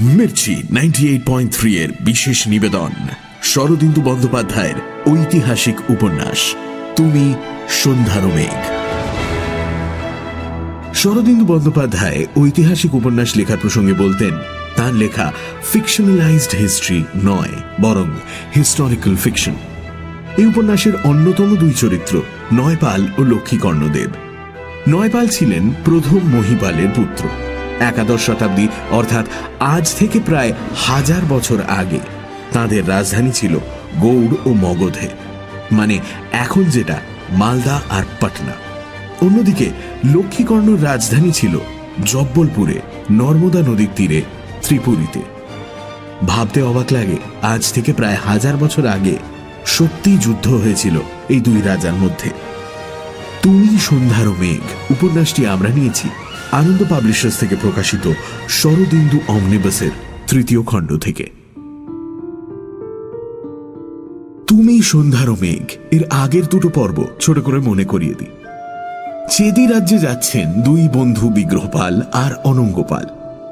Mirchi ninety এর বিশেষ নিবেদন, শরদিন্দু বন্দ্যোপাধ্যায়ের ঐতিহাসিক উপন্যাস, তুমি সন্ধ্যার মেঘ। শরদিন্দু বন্দ্যোপাধ্যায় ঐতিহাসিক উপন্যাস লেখার প্রসঙ্গে বলতেন, তার লেখা ফিকশনালাইজড হিস্ট্রি নয়, বরং হিস্টোরিক্যাল ফিকশন এই উপন্যাসের অন্যতম দুই চরিত্র, নয়পাল ও লক্ষ্মীকর্ণদেব নয়পাল ছিলেন প্রথম মহিপালের পুত্র। একাদশ শতাব্দী, অর্থাৎ আজ থেকে প্রায় হাজার বছর আগে, তাদের রাজধানী ছিল গৌড় ও মগধে। মানে এখন যেটা মালদা আর পাটনা। অন্যদিকে লক্ষ্মীকর্ণর রাজধানী ছিল জব্বলপুরে, নর্মদা নদীর তীরে, ত্রিপুরীতে। ভাবতে অবাক লাগে, আজ থেকে প্রায় হাজার বছর আগে সত্যি যুদ্ধ হয়েছিল এই দুই রাজার মধ্যে। তুমি সন্ধ্যার মেঘ। উপন্যাসটি আমরা নিয়েছি। আনন্দ পাবলিশার্স থেকে প্রকাশিত শরদিন্দু অমনিবাসের তৃতীয় খণ্ড থেকে। তুমি সন্ধ্যার মেঘ, এর আগের দুটো পর্ব ছোট করে মনে করিয়ে দিই। চেদি রাজ্যে যাচ্ছেন দুই বন্ধু বিগ্রহপাল আর অনঙ্গপাল।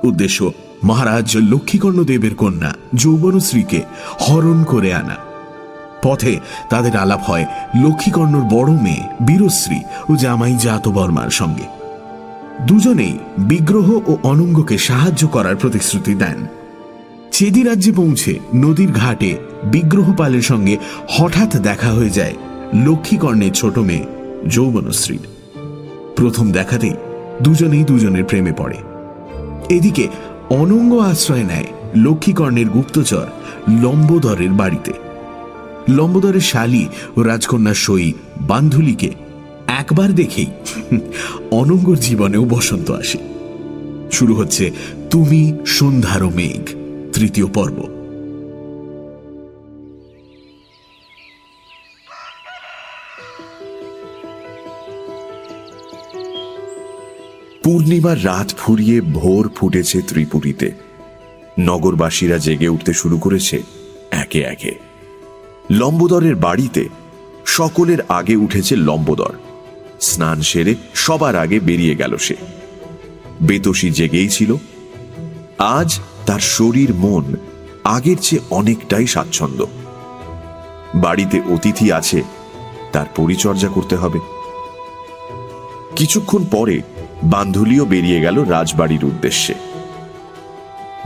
উদ্দেশ্য, মহারাজ লক্ষ্মীকর্ণ দেবের কন্যা যৌবনশ্রীকে হরণ করে আনা। পথে তাদের আলাপ হয় লক্ষ্মীকর্ণর বড় মেয়ে বীরশ্রী ও জামাই জাত বর্মার সঙ্গে। দুজনেই বিগ্রহ ও অনঙ্গকে সাহায্য করার প্রতিশ্রুতি দেন। চেদি রাজ্যে পৌঁছে নদীর ঘাটে বিগ্রহপালের সঙ্গে হঠাৎ দেখা হয়ে যায় লক্ষ্মীকর্ণের ছোট মেয়ে যৌবনশ্রীর প্রথম দেখাতেই দুজনেই দুজনের প্রেমে পড়ে। এদিকে অনঙ্গ আশ্রয় নেয় লক্ষ্মীকর্ণের গুপ্তচর লম্বোদরের বাড়িতে। লম্বোদরের শালী ও রাজকন্যার সই বান্ধুলিকে একবার দেখেই অনঙ্গর জীবনেও বসন্ত আসে। শুরু হচ্ছে তুমি, সন্ধ্যার মেঘ, তৃতীয় পর্ব। পূর্ণিমার রাত ফুরিয়ে ভোর ফুটেছে ত্রিপুরীতে। নগরবাসীরা জেগে উঠতে শুরু করেছে একে একে। লম্বোদরের বাড়িতে সকলের আগে উঠেছে লম্বোদর। স্নান সেরে সবার আগে বেরিয়ে গেল সে। বেতসী জেগেই ছিল। আজ তার শরীর মন আগের চেয়ে অনেকটাই স্বাচ্ছন্দ্য বাড়িতে অতিথি আছে, তার পরিচর্যা করতে হবে। কিছুক্ষণ পরে বান্ধুলিও বেরিয়ে গেল রাজবাড়ির উদ্দেশ্যে।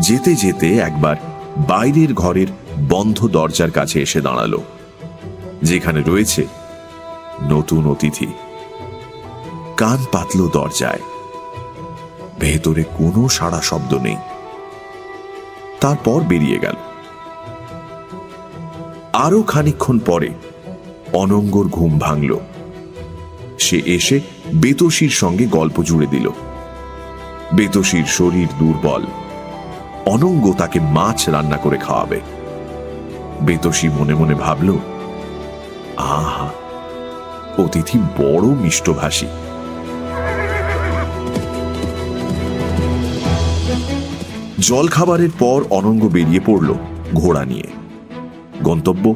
যেতে যেতে একবার বাইরের ঘরের বন্ধ দরজার কাছে এসে দাঁড়াল, যেখানে রয়েছে নতুন অতিথি। কান পাতল দরজায়। ভেতরে কোনো সাড়া শব্দ নেই। তারপর বেরিয়ে গেল। আরও খানিক্ষণ পরে অনঙ্গর ঘুম ভাঙল। সে এসে বেতসির সঙ্গে গল্প জুড়ে দিল। বেতসির শরীর দুর্বল। অনঙ্গ তাকে মাছ রান্না করে খাওয়াবে। বেতসী মনে মনে ভাবল আহা অতিথি বড় মিষ্টভাষী। জলখাবারের পর অনঙ্গ বেরিয়ে পড়ল ঘোড়া নিয়ে। গন্তব্য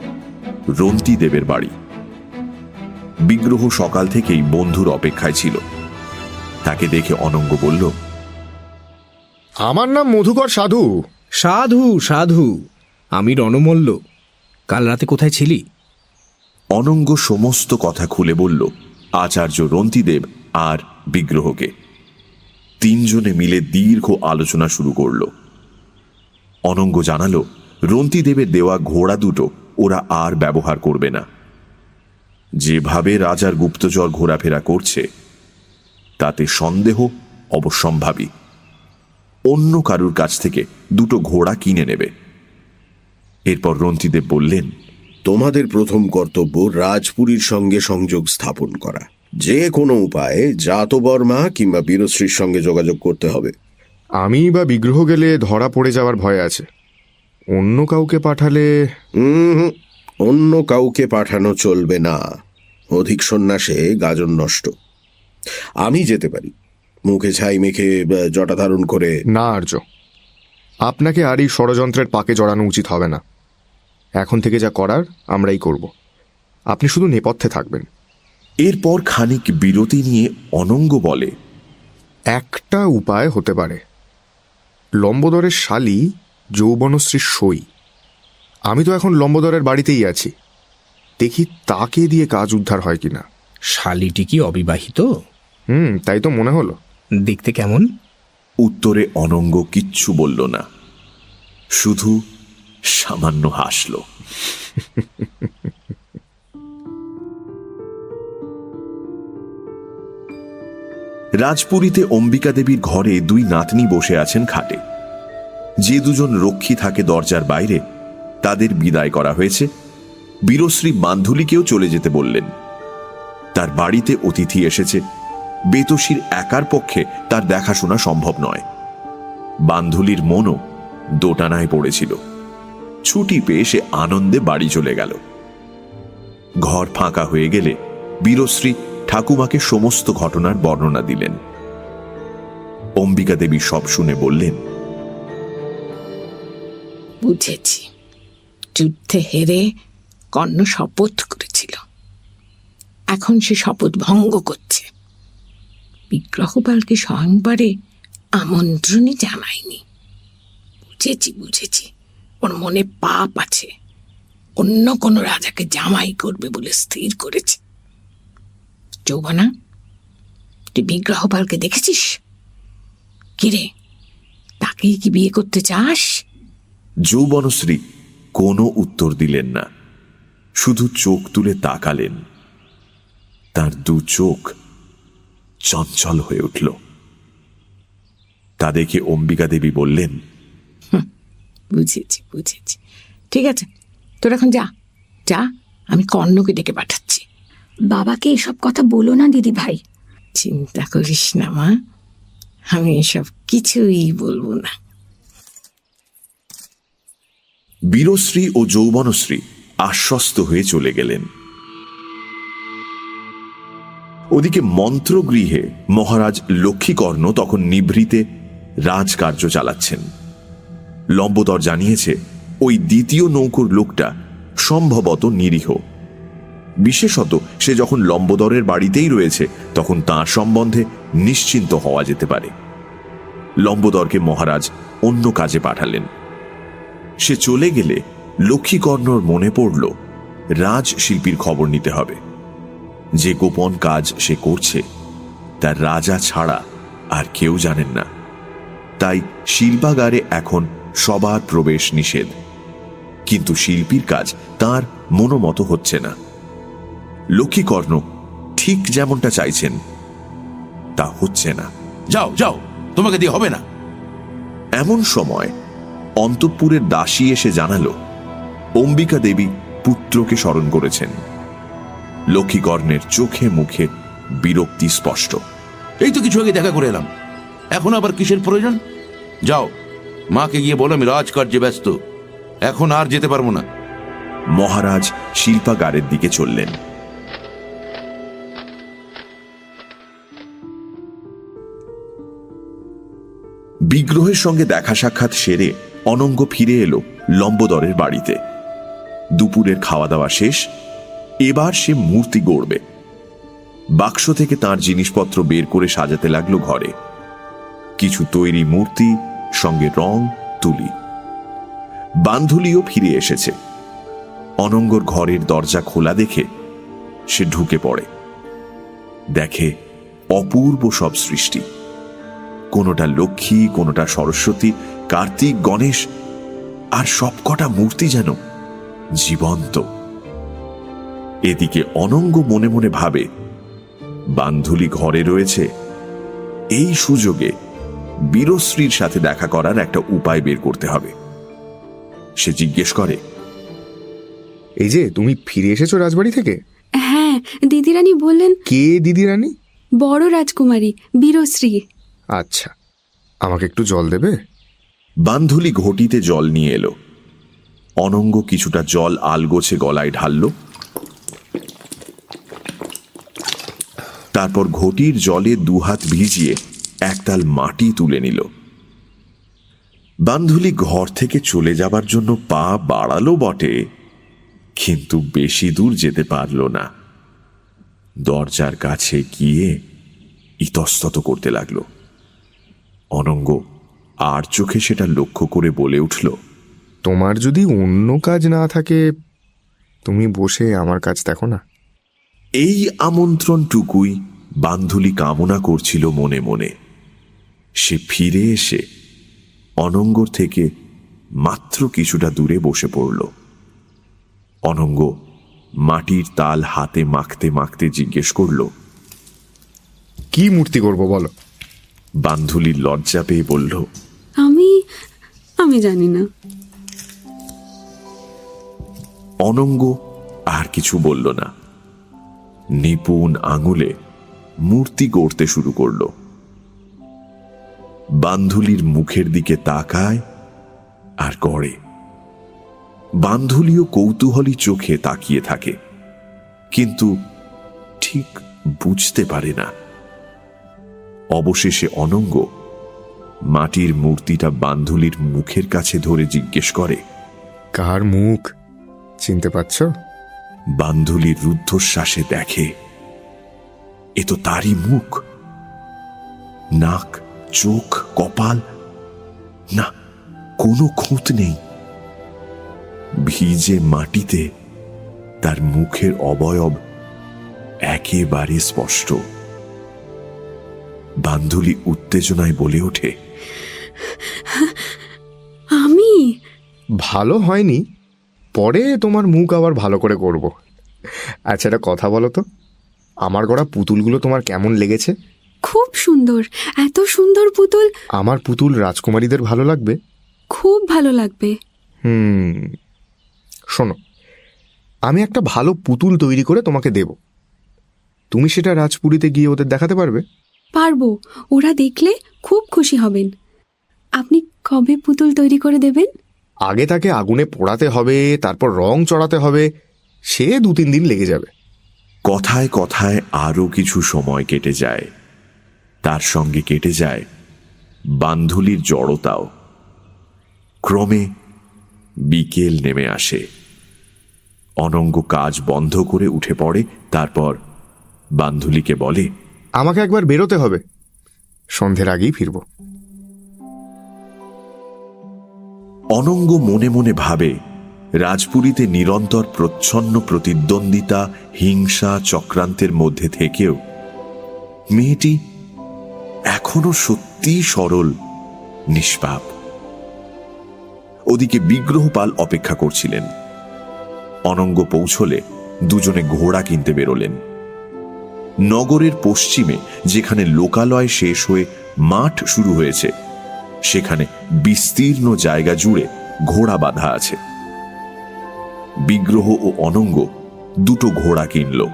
রন্তি দেবের বাড়ি। বিগ্রহ সকাল থেকেই বন্ধুর অপেক্ষায় ছিল। তাকে দেখে অনঙ্গ বলল আমার নাম মধুকর সাধু। সাধু সাধু আমি রণমল্ল। কাল রাতে কোথায় ছিলি? অনঙ্গ সমস্ত কথা খুলে বলল আচার্য রন্তিদেব আর বিগ্রহকে। তিনজনে মিলে দীর্ঘ আলোচনা শুরু করল। অনঙ্গ জানালো, রন্তিদেবের দেওয়া ঘোড়া দুটো ওরা আর ব্যবহার করবে না। যেভাবে রাজার গুপ্তচর ঘোরাফেরা করছে, তাতে সন্দেহ অবশ্যম্ভাবী। অন্য কারুর কাছ থেকে দুটো ঘোড়া কিনে নেবে। এরপর রন্তিদেব বললেন তোমাদের প্রথম কর্তব্য রাজপুরীর সঙ্গে সংযোগ স্থাপন করা। যে কোনো উপায়ে জাতবর্মা কিংবা বীরশ্রীর সঙ্গে যোগাযোগ করতে হবে। আমি বা বিগ্রহ গেলে ধরা পড়ে যাওয়ার ভয় আছে। অন্য কাউকে পাঠালে হুম অন্য কাউকে পাঠানো চলবে না। অধিক সন্ন্যাসে গাজন নষ্ট। আমি যেতে পারি। মুখে ছাই মেখে জটা ধারণ করে। না আর্য। আপনাকে আর এই ষড়যন্ত্রের পাকে জড়ানো উচিত হবে না। এখন থেকে যা করার আমরাই করব। আপনি শুধু নেপথ্যে থাকবেন। এরপর খানিক বিরতি নিয়ে অনঙ্গ বলে একটা উপায় হতে পারে। লম্বদরের শালি যৌবনশ্রীর সই। আমি তো এখন লম্বদরের বাড়িতেই আছি। দেখি তাকে দিয়ে কাজ উদ্ধার হয় কিনা। শালিটি কি অবিবাহিত? হুম তাই তো মনে হলো। দেখতে কেমন? উত্তরে অনঙ্গ কিচ্ছু বলল না। শুধু সামান্য হাসল। রাজপুরীতে অম্বিকা দেবীর ঘরে দুই নাতনি বসে আছেন খাটে। যে দুজন রক্ষী থাকে দরজার বাইরে, তাদের বিদায় করা হয়েছে। বীরশ্রী বান্ধুলিকেও চলে যেতে বললেন। তার বাড়িতে অতিথি এসেছে। বেতসীর একার পক্ষে তার দেখাশোনা সম্ভব নয়। বান্ধুলির মনও দোটানায় পড়েছিল। ছুটি পেয়ে সে আনন্দে বাড়ি চলে গেল। ঘর ফাঁকা হয়ে গেলে বীরশ্রী ঠাকুমাকে সমস্ত ঘটনার বর্ণনা দিলেন। অম্বিকা দেবী সব শুনে বললেন, বুঝেছি। যুদ্ধে হেরে কর্ণ শপথ করেছিল। এখন সে শপথ ভঙ্গ করছে। বিগ্রহপালকে স্বয়ংবারে আমন্ত্রণই জানায়নি। বুঝেছি বুঝেছি। ওর মনে পাপ আছে। অন্য কোনো রাজাকে জামাই করবে বলে স্থির করেছে। যৌবনা, তুই বিগ্রহপালকে দেখেছিস? কিরে তাকেই কি বিয়ে করতে চাস? যৌবনশ্রী কোনো উত্তর দিলেন না। শুধু চোখ তুলে তাকালেন। তার দু চোখ চঞ্চল হয়ে উঠল। তা দেখে অম্বিকা দেবী বললেন বুঝেছি বুঝেছি। ঠিক আছে তোর এখন যা যা আমি কর্ণকে ডেকে পাঠাচ্ছি। বাবাকে এসব কথা বলো না দিদি ভাই। চিন্তা করিস না মা। আমি এসব কিছুই বলব না। বীরশ্রী ও যৌবনশ্রী আশ্বস্ত হয়ে চলে গেলেন। ওদিকে মন্ত্রগৃহে মহারাজ লক্ষ্মীকর্ণ তখন নিভৃতে রাজকার্য চালাচ্ছেন। লম্বদর জানিয়েছে, ওই দ্বিতীয় নৌকোর লোকটা সম্ভবত নিরীহ। বিশেষত সে যখন লম্বদরের বাড়িতেই রয়েছে, তখন তার সম্বন্ধে নিশ্চিন্ত হওয়া যেতে পারে। লম্বদরকে মহারাজ অন্য কাজে পাঠালেন। সে চলে গেলে লক্ষ্মীকর্ণর মনে পড়ল রাজ শিল্পীর খবর নিতে হবে। যে গোপন কাজ সে করছে, তার রাজা ছাড়া আর কেউ জানেন না। তাই শিল্পাগারে এখন সবার প্রবেশ নিষেধ। কিন্তু শিল্পীর কাজ তার মনোমত হচ্ছে না। লক্ষ্মীকর্ণ ঠিক যেমনটা চাইছেন তা হচ্ছে না। যাও যাও তোমাকে দিয়ে হবে না। এমন সময় অন্তঃপুরের দাসী এসে জানালো অম্বিকা দেবী পুত্রকে স্মরণ করেছেন। লক্ষ্মীকর্ণের চোখে মুখে বিরক্তি স্পষ্ট। এই তো কিছু আগে দেখা করে এলাম। এখন আবার কিসের প্রয়োজন? যাও। মাকে গিয়ে বলো আমি রাজকার্যে ব্যস্ত। এখন আর যেতে পারব না। মহারাজ শিল্পাগারের দিকে চললেন। বিগ্রহের সঙ্গে দেখা সাক্ষাৎ সেরে অনঙ্গ ফিরে এলো লম্বদরের বাড়িতে। দুপুরের খাওয়া দাওয়া শেষ, এবার সে মূর্তি গড়বে। বাক্স থেকে তার জিনিসপত্র বের করে সাজাতে লাগল ঘরে। কিছু তৈরি মূর্তি সঙ্গে রং, তুলি। বান্ধুলিও ফিরে এসেছে। অনঙ্গর ঘরের দরজা খোলা দেখে সে ঢুকে পড়ে। দেখে অপূর্ব সব সৃষ্টি। কোনোটা লক্ষ্মী, কোনোটা সরস্বতী, কার্তিক, গণেশ, আর সবকটা মূর্তি যেন জীবন্ত। এদিকে অনঙ্গ মনে মনে ভাবে, বান্ধুলি ঘরে রয়েছে, এই সুযোগে বীরশ্রীর সাথে দেখা করার একটা উপায় বের করতে হবে। সে জিজ্ঞেস করে এই যে তুমি ফিরে এসেছ রাজবাড়ি থেকে? হ্যাঁ দিদিরানী বললেন কে দিদি রানী বড় রাজকুমারী বীরশ্রী। আচ্ছা আমাকে একটু জল দেবে? বান্ধুলি ঘটিতে জল নিয়ে এলো। অনঙ্গ কিছুটা জল আলগোছে গলায় ঢালল। তারপর ঘটির জলে দুহাত ভিজিয়ে একতাল মাটি তুলে নিল। বান্ধুলি ঘর থেকে চলে যাবার জন্য পা বাড়ালো বটে কিন্তু বেশি দূর যেতে পারল না। দরজার কাছে গিয়ে ইতস্তত করতে লাগল। অনঙ্গ আর চোখে সেটা লক্ষ্য করে বলে উঠল তোমার যদি অন্য কাজ না থাকে তুমি বসে আমার কাজ দেখো না। এই আমন্ত্রণটুকুই বান্ধুলি কামনা করছিল মনে মনে। সে ফিরে এসে অনঙ্গর থেকে মাত্র কিছুটা দূরে বসে পড়ল। অনঙ্গ মাটির তাল হাতে মাখতে মাখতে জিজ্ঞেস করল কি মূর্তি করব বলো? বান্ধুলির লজ্জা পেয়ে বলল আমি আমি জানি না। অনঙ্গ আর কিছু বলল না। নিপুণ আঙুলে মূর্তি গড়তে শুরু করল। বান্ধুলির মুখের দিকে তাকায় আর গড়ে বান্ধুলিও কৌতূহলী চোখে তাকিয়ে থাকে কিন্তু ঠিক বুঝতে পারে না। অবশেষে অনঙ্গ মাটির মূর্তিটা বান্ধুলির মুখের কাছে ধরে জিজ্ঞেস করে কার মুখ? চিনতে পারছ? বান্ধুলির রুদ্ধশ্বাসে দেখে এ তো তারই মুখ। নাক চোখ কপাল? না কোনো খুঁত নেই। ভিজে মাটিতে তার মুখের অবয়ব একেবারে স্পষ্ট। বান্ধুলি উত্তেজনায় বলে ওঠে আমি? ভালো হয়নি পরে তোমার মুখ আবার ভালো করে করব। আচ্ছা একটা কথা বলো তো। আমার গড়া পুতুলগুলো তোমার কেমন লেগেছে? খুব সুন্দর এত সুন্দর পুতুল। আমার পুতুল রাজকুমারীদের ভালো লাগবে? খুব ভালো লাগবে। হুম শোনো আমি একটা ভালো পুতুল তৈরি করে তোমাকে দেব। তুমি সেটা রাজপুরীতে গিয়ে ওদের দেখাতে পারবে? পারব ওরা দেখলে খুব খুশি হবেন। আপনি কবে পুতুল তৈরি করে দেবেন? আগে তাকে আগুনে পোড়াতে হবে তারপর রং চড়াতে হবে সে দু তিন দিন লেগে যাবে। কথায় কথায় আরও কিছু সময় কেটে যায়। তার সঙ্গে কেটে যায় বান্ধুলির জড়তাও। ক্রমে বিকেল নেমে আসে। অনঙ্গ কাজ বন্ধ করে উঠে পড়ে তারপর বান্ধুলিকে বলে আমাকে একবার বেরোতে হবে। সন্ধ্যের আগেই ফিরব। অনঙ্গ মনে মনে ভাবে রাজপুরীতে নিরন্তর প্রচ্ছন্ন প্রতিদ্বন্দ্বিতা হিংসা চক্রান্তের মধ্যে থেকেও মেয়েটি এখনও সত্যি সরল, নিষ্পাপ। ওদিকে বিগ্রহপাল অপেক্ষা করছিলেন। অনঙ্গ পৌঁছলে দুজনে ঘোড়া কিনতে বেরোলেন। নগরের পশ্চিমে, যেখানে লোকালয় শেষ হয়ে মাঠ শুরু হয়েছে, সেখানে বিস্তীর্ণ জায়গা জুড়ে ঘোড়া বাঁধা আছে। বিগ্রহ ও অনঙ্গ দুটো ঘোড়া কিনল।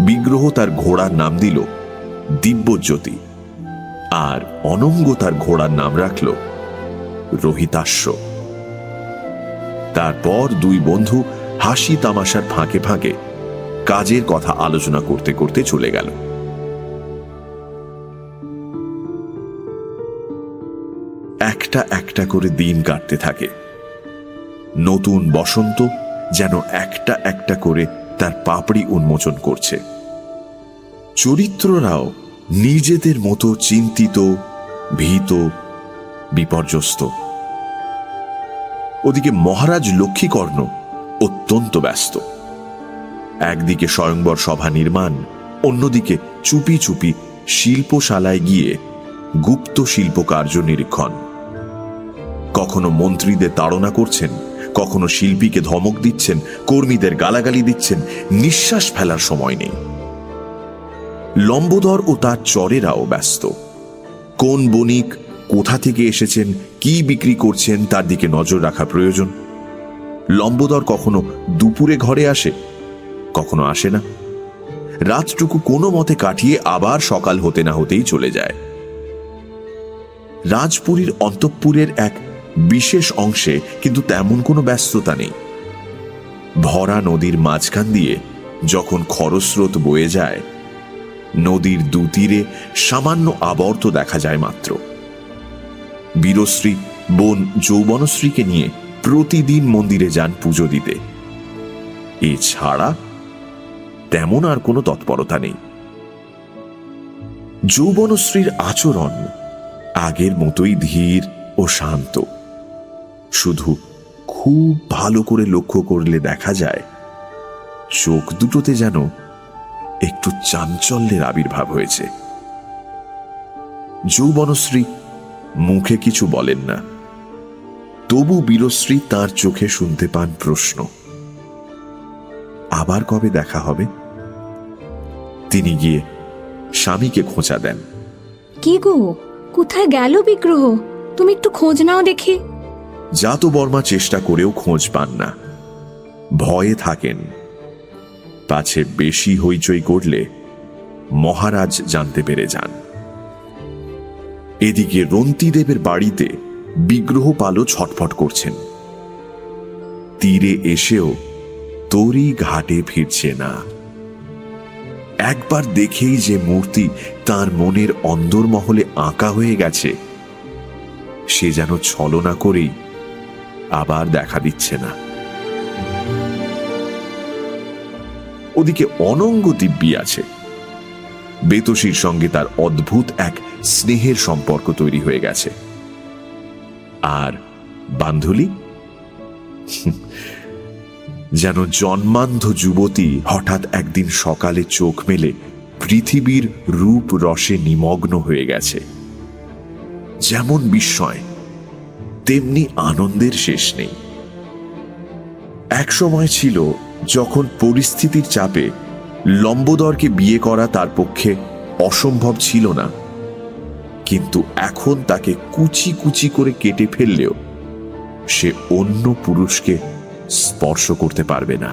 বিগ্রহ তার ঘোড়ার নাম দিল দিব্যজ্যোতি। আর অনঙ্গ তার ঘোড়ার নাম রাখল রোহিতাশ্ব। তারপর দুই বন্ধু হাসি তামাশার ফাঁকে ফাঁকে কাজের কথা আলোচনা করতে করতে চলে গেল। একটা একটা করে দিন কাটতে থাকে। নতুন বসন্ত যেন একটা একটা করে তার পাপড়ি উন্মোচন করছে। চরিত্ররাও নিজেদের মতো চিন্তিত, ভীত, বিপর্যস্ত। ওদিকে মহারাজ লক্ষ্মীকর্ণ অত্যন্ত ব্যস্ত। একদিকে স্বয়ংবর সভা নির্মাণ, অন্যদিকে চুপি চুপি শিল্পশালায় গিয়ে গুপ্ত শিল্পকার্য নিরীক্ষণ। কখনো মন্ত্রীদের তাড়না করছেন, কখনো শিল্পীকে ধমক দিচ্ছেন, কর্মীদের গালাগালি দিচ্ছেন, নিঃশ্বাস ফেলার সময় নেই। লম্বোদর ও তার চরেরাও ব্যস্ত। কোন বণিক কোথা থেকে এসেছেন, কি বিক্রি করছেন, তার দিকে নজর রাখা প্রয়োজন। লম্বোদর কখনো দুপুরে ঘরে আসে, কখনো আসে না। রাতটুকু কোনো মতে কাটিয়ে আবার সকাল হতে না হতেই চলে যায়। রাজপুরীর অন্তঃপুরের এক বিশেষ অংশে কিন্তু তেমন কোনো ব্যস্ততা নেই। ভরা নদীর মাঝখান দিয়ে যখন খরস্রোত বয়ে যায় নদীর দুতীরে সামান্য আবর্ত দেখা যায় মাত্র। বীরশ্রী, বোন যৌবনশ্রীকে নিয়ে প্রতিদিন মন্দিরে যান পুজো দিতে। এছাড়া তেমন আর কোনো তৎপরতা নেই। যৌবনশ্রীর আচরণ আগের মতোই ধীর ও শান্ত। শুধু খুব ভালো করে লক্ষ্য করলে দেখা যায়, চোখ দুটোতে যেন একটু চাঞ্চল্যের আবির্ভাব হয়েছে। যৌবনশ্রী মুখে কিছু বলেন না। তবু বীরশ্রী তার চোখে শুনতে পান প্রশ্ন। আবার কবে দেখা হবে? তিনি গিয়ে স্বামীকে খোঁচা দেন। কি গো? কোথায় গেল বিগ্রহ? তুমি একটু খোঁজ নাও দেখি। জাত বর্মা চেষ্টা করেও খোঁজ পান না। ভয়ে থাকেন। পাছে বেশি হইচই করলে মহারাজ জানতে পেরে যান। এদিকে রন্তিদেবের বাড়িতে বিগ্রহ পালও ছটফট করছেন। তীরে এসেও তরি ঘাটে ফিরছে না। একবার দেখেই যে মূর্তি তার মনের অন্দরমহলে আঁকা হয়ে গেছে, সে যেন ছলনা করেই আবার দেখা দিচ্ছে না। ওদিকে অনঙ্গ দিব্যি আছে। বেতসীর সঙ্গে তার অদ্ভুত এক স্নেহের সম্পর্ক তৈরি হয়ে গেছে। আর বান্ধুলি? যেন জন্মান্ধ যুবতী হঠাৎ একদিন সকালে চোখ মেলে পৃথিবীর রূপ রসে নিমগ্ন হয়ে গেছে। যেমন বিস্ময়, তেমনি আনন্দের শেষ নেই। এক সময় ছিল যখন পরিস্থিতির চাপে লম্বদরকে বিয়ে করা তার পক্ষে অসম্ভব ছিল না। কিন্তু এখন তাকে কুচি কুচি করে কেটে ফেললেও সে অন্য পুরুষকে স্পর্শ করতে পারবে না।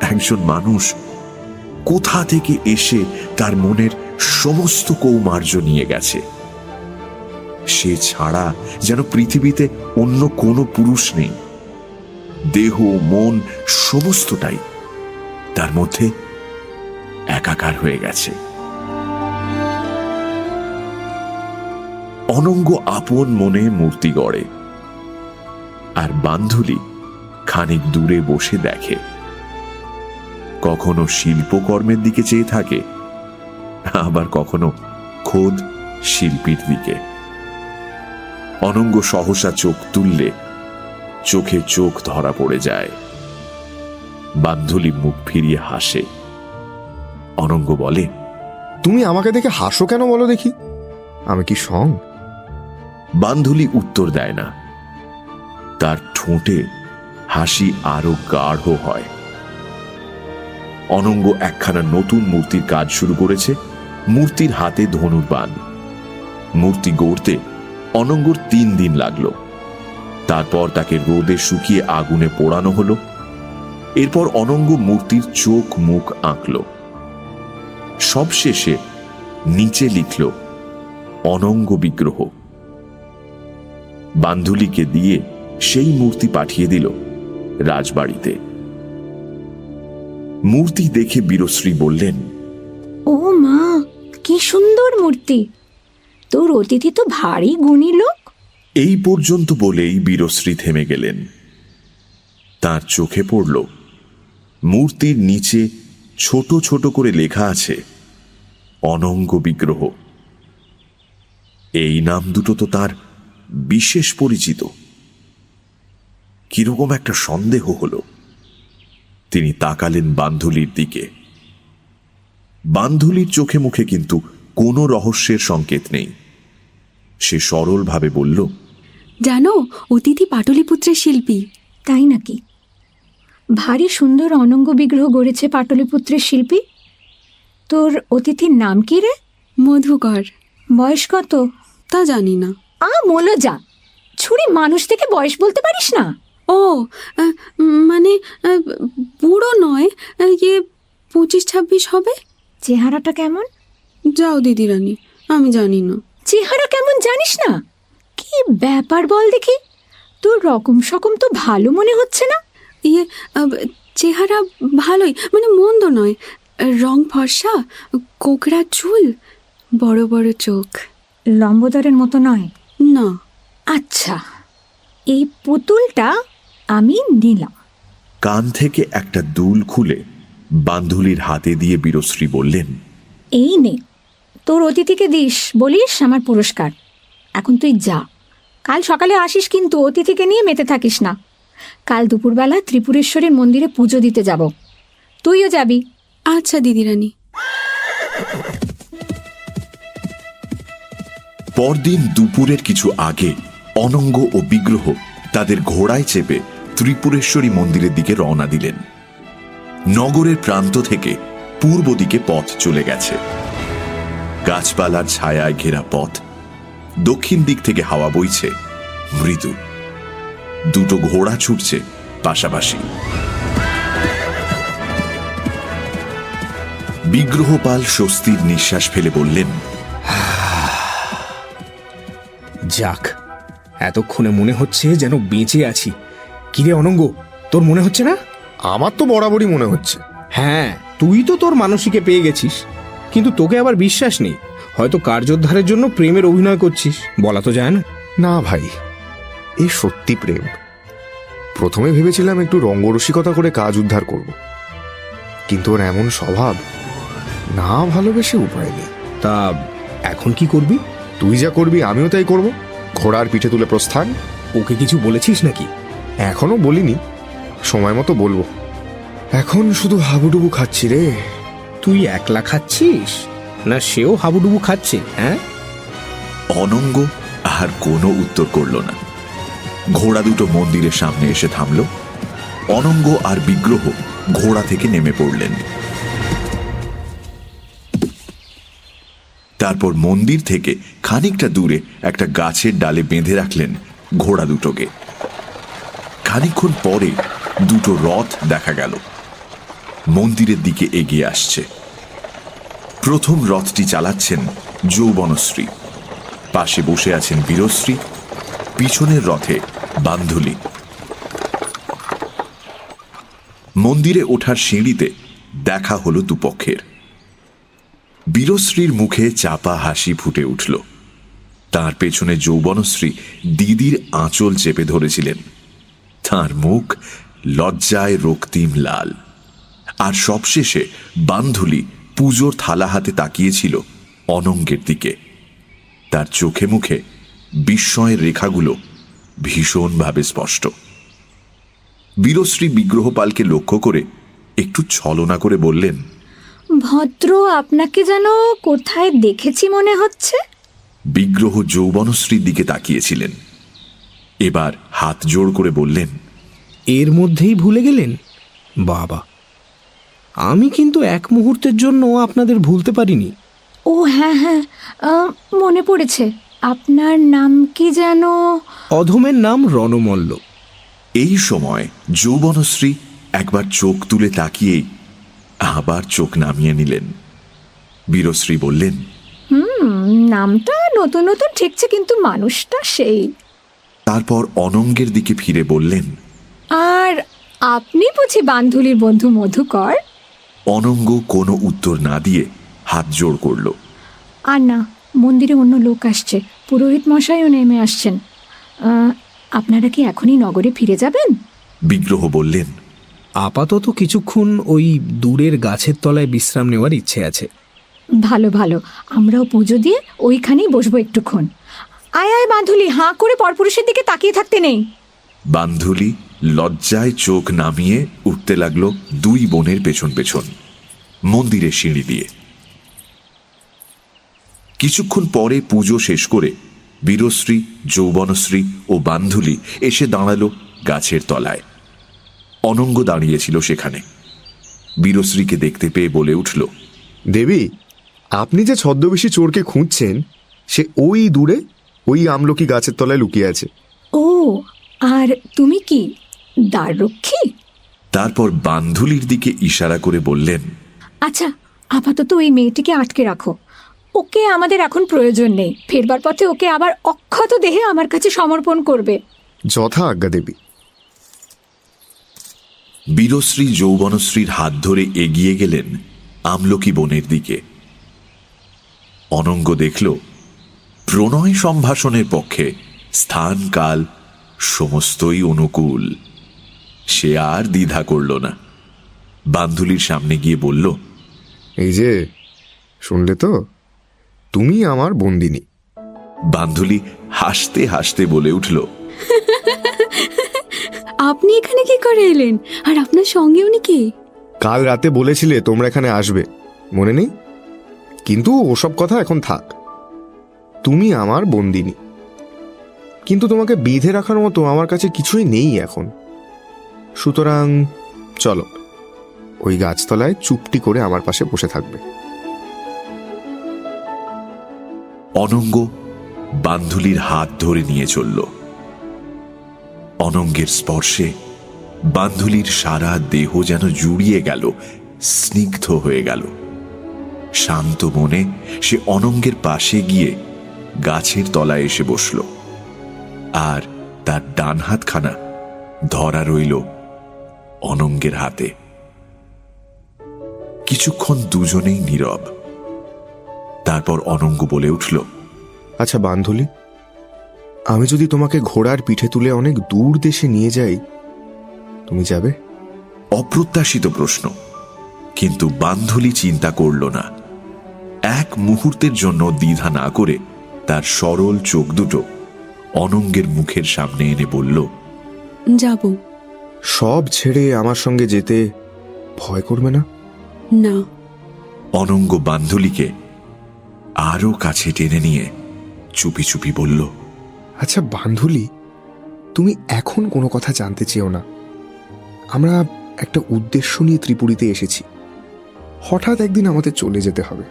একজন মানুষ কোথা থেকে এসে তার মনের সমস্ত কৌমার্য নিয়ে গেছে? সে ছাড়া যেন পৃথিবীতে অন্য কোনো পুরুষ নেই। দেহ, মন, সমস্তটাই তার মধ্যে একাকার হয়ে গেছে। অনঙ্গ আপন মনে মূর্তি গড়ে আর বান্ধুলি খানিক দূরে বসে দেখে। কখনো শিল্পকর্মের দিকে চেয়ে থাকে, আবার কখনো খোদ শিল্পীর দিকে। অনঙ্গ সহসা চোখ তুললে চোখে চোখ ধরা পড়ে যায়। বান্ধুলি মুখ ফিরিয়ে হাসে। অনঙ্গ বলে তুমি আমাকে দেখে হাসো কেন বলো দেখি? আমি কি সং? বান্ধুলি উত্তর দেয় না। তার ঠোঁটে হাসি আরও গাঢ় হয়। অনঙ্গ একখানা নতুন মূর্তির কাজ শুরু করেছে। মূর্তির হাতে ধনুর বান। মূর্তি গড়তে অনঙ্গর তিন দিন লাগল। তারপর তাকে রোদে শুকিয়ে আগুনে পোড়ানো হলো। এরপর অনঙ্গ মূর্তির চোখ মুখ আঁকল। সবশেষে নিচে লিখল, অনঙ্গ বিগ্রহ। বান্ধুলিকে দিয়ে সেই মূর্তি পাঠিয়ে দিল রাজবাড়িতে। মূর্তি দেখে বীরশ্রী বললেন, ও মা, কি সুন্দর মূর্তি। তোর অতিথি তো ভারী গুণী লোক। এই পর্যন্ত বলেই বীরশ্রী থেমে গেলেন। তার চোখে পড়ল, মূর্তির নিচে ছোট ছোট করে লেখা আছে, অনঙ্গ বিগ্রহ। এই নাম দুটো তো তার বিশেষ পরিচিত। কীরকম একটা সন্দেহ হলো। তিনি তাকালেন বান্ধুলির দিকে। বান্ধুলির চোখে মুখে কিন্তু কোনো রহস্যের সংকেত নেই। সে সরলভাবে বলল জানো অতিথি পাটলিপুত্রের শিল্পী। তাই নাকি? ভারী সুন্দর অনঙ্গ বিগ্রহ গড়েছে পাটলিপুত্রের শিল্পী? তোর অতিথির নাম কি রে? মধুকর। বয়স কত? তা জানি না। আ মোলো যা ছুরি মানুষ থেকে বয়স বলতে পারিস না? ও মানে বুড়ো নয় ইয়ে পঁচিশ ছাব্বিশ হবে? চেহারাটা কেমন? যাও দিদি রানী আমি জানি না। চেহারা কেমন জানিস না? কি ব্যাপার বল দেখি? তোর রকম সকম তো ভালো মনে হচ্ছে না? ইয়ে চেহারা ভালোই মানে মন্দ নয়। রং ফর্সা কোকড়া চুল বড় বড় চোখ। লম্বদরের মতো নয়। না। আচ্ছা এই পুতুলটা আমি নিলাম। কান থেকে একটা দুল খুলে বান্ধুলির হাতে দিয়ে বীরশ্রী বললেন এই নে তোর অতিথিকে দিস বলিস আমার পুরস্কার। এখন তুই যা। কাল সকালে আসিস কিন্তু অতিথিকে নিয়ে মেতে থাকিস না। কাল দুপুরবেলা ত্রিপুরেশ্বরীর মন্দিরে পুজো দিতে যাব। তুইও যাবি। আচ্ছা দিদিরানী। পরদিন দুপুরের কিছু আগে অনঙ্গ ও বিগ্রহ তাদের ঘোড়ায় চেপে ত্রিপুরেশ্বরী মন্দিরের দিকে রওনা দিলেন। নগরের প্রান্ত থেকে পূর্ব দিকে পথ চলে গেছে। গাছপালার ছায়ায় ঘেরা পথ দক্ষিণ দিক থেকে হাওয়া বইছে মৃদু। দুটো ঘোড়া ছুটছে পাশাপাশি। বিগ্রহপাল স্বস্তির নিঃশ্বাস ফেলে বললেন যাক এতক্ষণে মনে হচ্ছে যেন বেঁচে আছি। কিরে অনঙ্গ তোর মনে হচ্ছে না? আমার তো বরাবরই মনে হচ্ছে। হ্যাঁ তুই তো তোর মানসিকে পেয়ে গেছিস কিন্তু তোকে আবার বিশ্বাস নেই। হয়তো কার্যোদ্ধারের জন্য প্রেমের অভিনয় করছিস বলা তো যায় না। না ভাই এ সত্যি প্রেম। প্রথমে ভেবেছিলাম একটু রঙ্গরসিকতা করে কাজ উদ্ধার করব। কিন্তু ওর এমন স্বভাব না ভালোবেসে উপায় নেই। তা এখন কি করবি? তুই যা করবি আমিও তাই করব। ঘোড়ার পিঠে তুলে প্রস্থান। ওকে কিছু বলেছিস নাকি? এখনও বলিনি সময় মতো বলব। এখন শুধু হাবুডুবু খাচ্ছি রে। তুই একলা খাচ্ছিস? না সেও হাবুডুবু খাচ্ছে হ্যাঁ? অনঙ্গ আর কোনো উত্তর করল না। ঘোড়া দুটো মন্দিরের সামনে এসে থামল। অনঙ্গ আর বিগ্রহ ঘোড়া থেকে নেমে পড়লেন। তারপর মন্দির থেকে খানিকটা দূরে একটা গাছের ডালে বেঁধে রাখলেন ঘোড়া দুটোকে। খানিকক্ষণ পরে দুটো রথ দেখা গেল। মন্দিরের দিকে এগিয়ে আসছে। প্রথম রথটি চালাচ্ছেন যৌবনশ্রী। পাশে বসে আছেন বীরশ্রী, পিছনের রথে বান্ধুলি। মন্দিরে ওঠার সিঁড়িতে দেখা হলো দুপক্ষের। বীরশ্রীর মুখে চাপা হাসি ফুটে উঠল। তার পেছনে যৌবনশ্রী দিদির আঁচল চেপে ধরেছিলেন। তার মুখ লজ্জায় রক্তিম লাল। আর সবশেষে বান্ধুলি পুজোর থালা হাতে তাকিয়েছিল অনঙ্গের দিকে। তার চোখে মুখে বিস্ময়ের রেখাগুলো ভীষণভাবে স্পষ্ট। বীরশ্রী বিগ্রহপালকে লক্ষ্য করে একটু ছলনা করে বললেন ভদ্র আপনাকে যেন কোথায় দেখেছি মনে হচ্ছে? বিগ্রহ যৌবনশ্রীর দিকে তাকিয়েছিলেন। এবার হাত জোড় করে বললেন এর মধ্যেই ভুলে গেলেন? বাবা আমি কিন্তু এক মুহূর্তের জন্য আপনাদের ভুলতে পারিনি। ও হ্যাঁ হ্যাঁ মনে পড়েছে। আপনার নাম কি যেন? অধমের নাম রণমল্ল। এই সময় যৌবনশ্রী একবার চোখ তুলে তাকিয়েই আবার চোখ নামিয়ে নিলেন। বীরশ্রী বললেন হুম নামটা নতুন নতুন ঠেকছে কিন্তু মানুষটা সেই। তারপর অনঙ্গের দিকে ফিরে বললেন আর আপনি বুঝি বান্ধুলির বন্ধু মধুকর? অনঙ্গ কোনো উত্তর না দিয়ে হাত জোড় করল। আর না মন্দিরে অন্য লোক আসছে। পুরোহিত মশাইও নেমে আসছেন। আপনারা কি এখনই নগরে ফিরে যাবেন? বিগ্রহ বললেন আপাতত কিছুক্ষণ ওই দূরের গাছের তলায় বিশ্রাম নেওয়ার ইচ্ছে আছে। ভালো ভালো। আমরাও পুজো দিয়ে ওইখানেই বসবো একটুক্ষণ। আয় আয় বাঁধুলি হাঁ করে পরপুরুষের দিকে তাকিয়ে থাকতে নেই। বান্ধুলি লজ্জায় চোখ নামিয়ে উঠতে লাগল দুই বোনের পেছন পেছন মন্দিরের সিঁড়ি দিয়ে। কিছুক্ষণ পরে পুজো শেষ করে বীরশ্রী যৌবনশ্রী ও বান্ধুলি এসে দাঁড়াল গাছের তলায়। অনঙ্গ দাঁড়িয়েছিল সেখানে। বীরশ্রীকে দেখতে পেয়ে বলে উঠল দেবী আপনি যে ছদ্মবেশী চোরকে খুঁজছেন সে ওই দূরে ওই আমলকি গাছের তলায় লুকিয়ে আছে। ও আর তুমি কি? দ্বাররক্ষী তারপর বান্ধুলির দিকে ইশারা করে বললেন আচ্ছা আপাতত ওই মেয়েটিকে আটকে রাখো। ওকে আমাদের এখন প্রয়োজন নেই। ফেরবার পথে ওকে আবার অক্ষত দেহে আমার কাছে সমর্পণ করবে। যথা আজ্ঞা দেবী। বীরশ্রী যৌবনশ্রীর হাত ধরে এগিয়ে গেলেন আমলকি বনের দিকে। অনঙ্গ দেখল প্রণয় সম্ভাষণের পক্ষে স্থান কাল সমস্তই অনুকূল। সে আর দ্বিধা করল না। বান্ধুলির সামনে গিয়ে বলল এই যে শুনলে তো? তুমি আমার বন্দিনী। বান্ধুলি হাসতে হাসতে বলে উঠল আপনি এখানে কি করে এলেন? আর আপনার সঙ্গে উনি কে? কাল রাতে বলেছিলে তোমরা এখানে আসবে। মনে নেই? কিন্তু ওসব কথা এখন থাক। তুমি আমার বন্দিনী। কিন্তু তোমাকে বেঁধে রাখার মতো আমার কাছে কিছুই নেই এখন। সুতরাং চলো, ওই গাছতলায় চুপটি করে আমার পাশে বসে থাকবে। অনঙ্গ বান্ধুলির হাত ধরে নিয়ে চলল। অনঙ্গের স্পর্শে বান্ধুলির সারা দেহ যেন জুড়িয়ে গেল, স্নিগ্ধ হয়ে গেল। শান্ত মনে সে অনঙ্গের পাশে গিয়ে গাছের তলায় এসে বসল। আর তার ডান হাতখানা ধরা রইল অনঙ্গের হাতে। কিছুক্ষণ দুজনেই নীরব। তারপর অনঙ্গ বলে উঠল আচ্ছা বান্ধুলি আমি যদি তোমাকে ঘোড়ার পিঠে তুলে অনেক দূর দেশে নিয়ে যাই তুমি যাবে? অপ্রত্যাশিত প্রশ্ন কিন্তু বান্ধুলি চিন্তা করল না। এক মুহূর্তের জন্য দ্বিধা না করে তার সরল চোখ দুটো অনঙ্গের মুখের সামনে এনে বলল যাব। সব ছেড়ে আমার সঙ্গে যেতে ভয় করবে না? না। অনঙ্গ বান্ধুলিকে আরও কাছে টেনে নিয়ে চুপি চুপি বলল আচ্ছা বান্ধুলি তুমি এখন কোনো কথা জানতে চেও না। আমরা একটা উদ্দেশ্য নিয়ে ত্রিপুরীতে এসেছি। হঠাৎ একদিন আমাদের চলে যেতে হবে।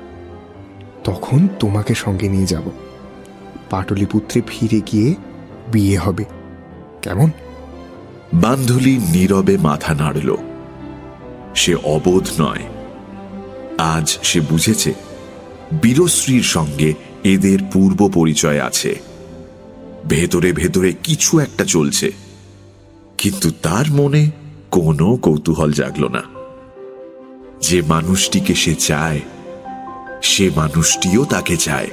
তখন তোমাকে সঙ্গে নিয়ে যাব। পাটলিপুত্রে ফিরে গিয়ে বিয়ে হবে। কেমন? বান্ধুলি নীরবে মাথা নাড়ল। সে অবোধ নয়। আজ সে বুঝেছে, বীরশ্রীর সঙ্গে এদের পূর্ব পরিচয় আছে। ভেতরে ভেতরে কিছু একটা চলছে। কিন্তু তার মনে কোনো কৌতূহল জাগল না। যে মানুষটিকে সে চায়, সে মানুষটিও তাকে চায়,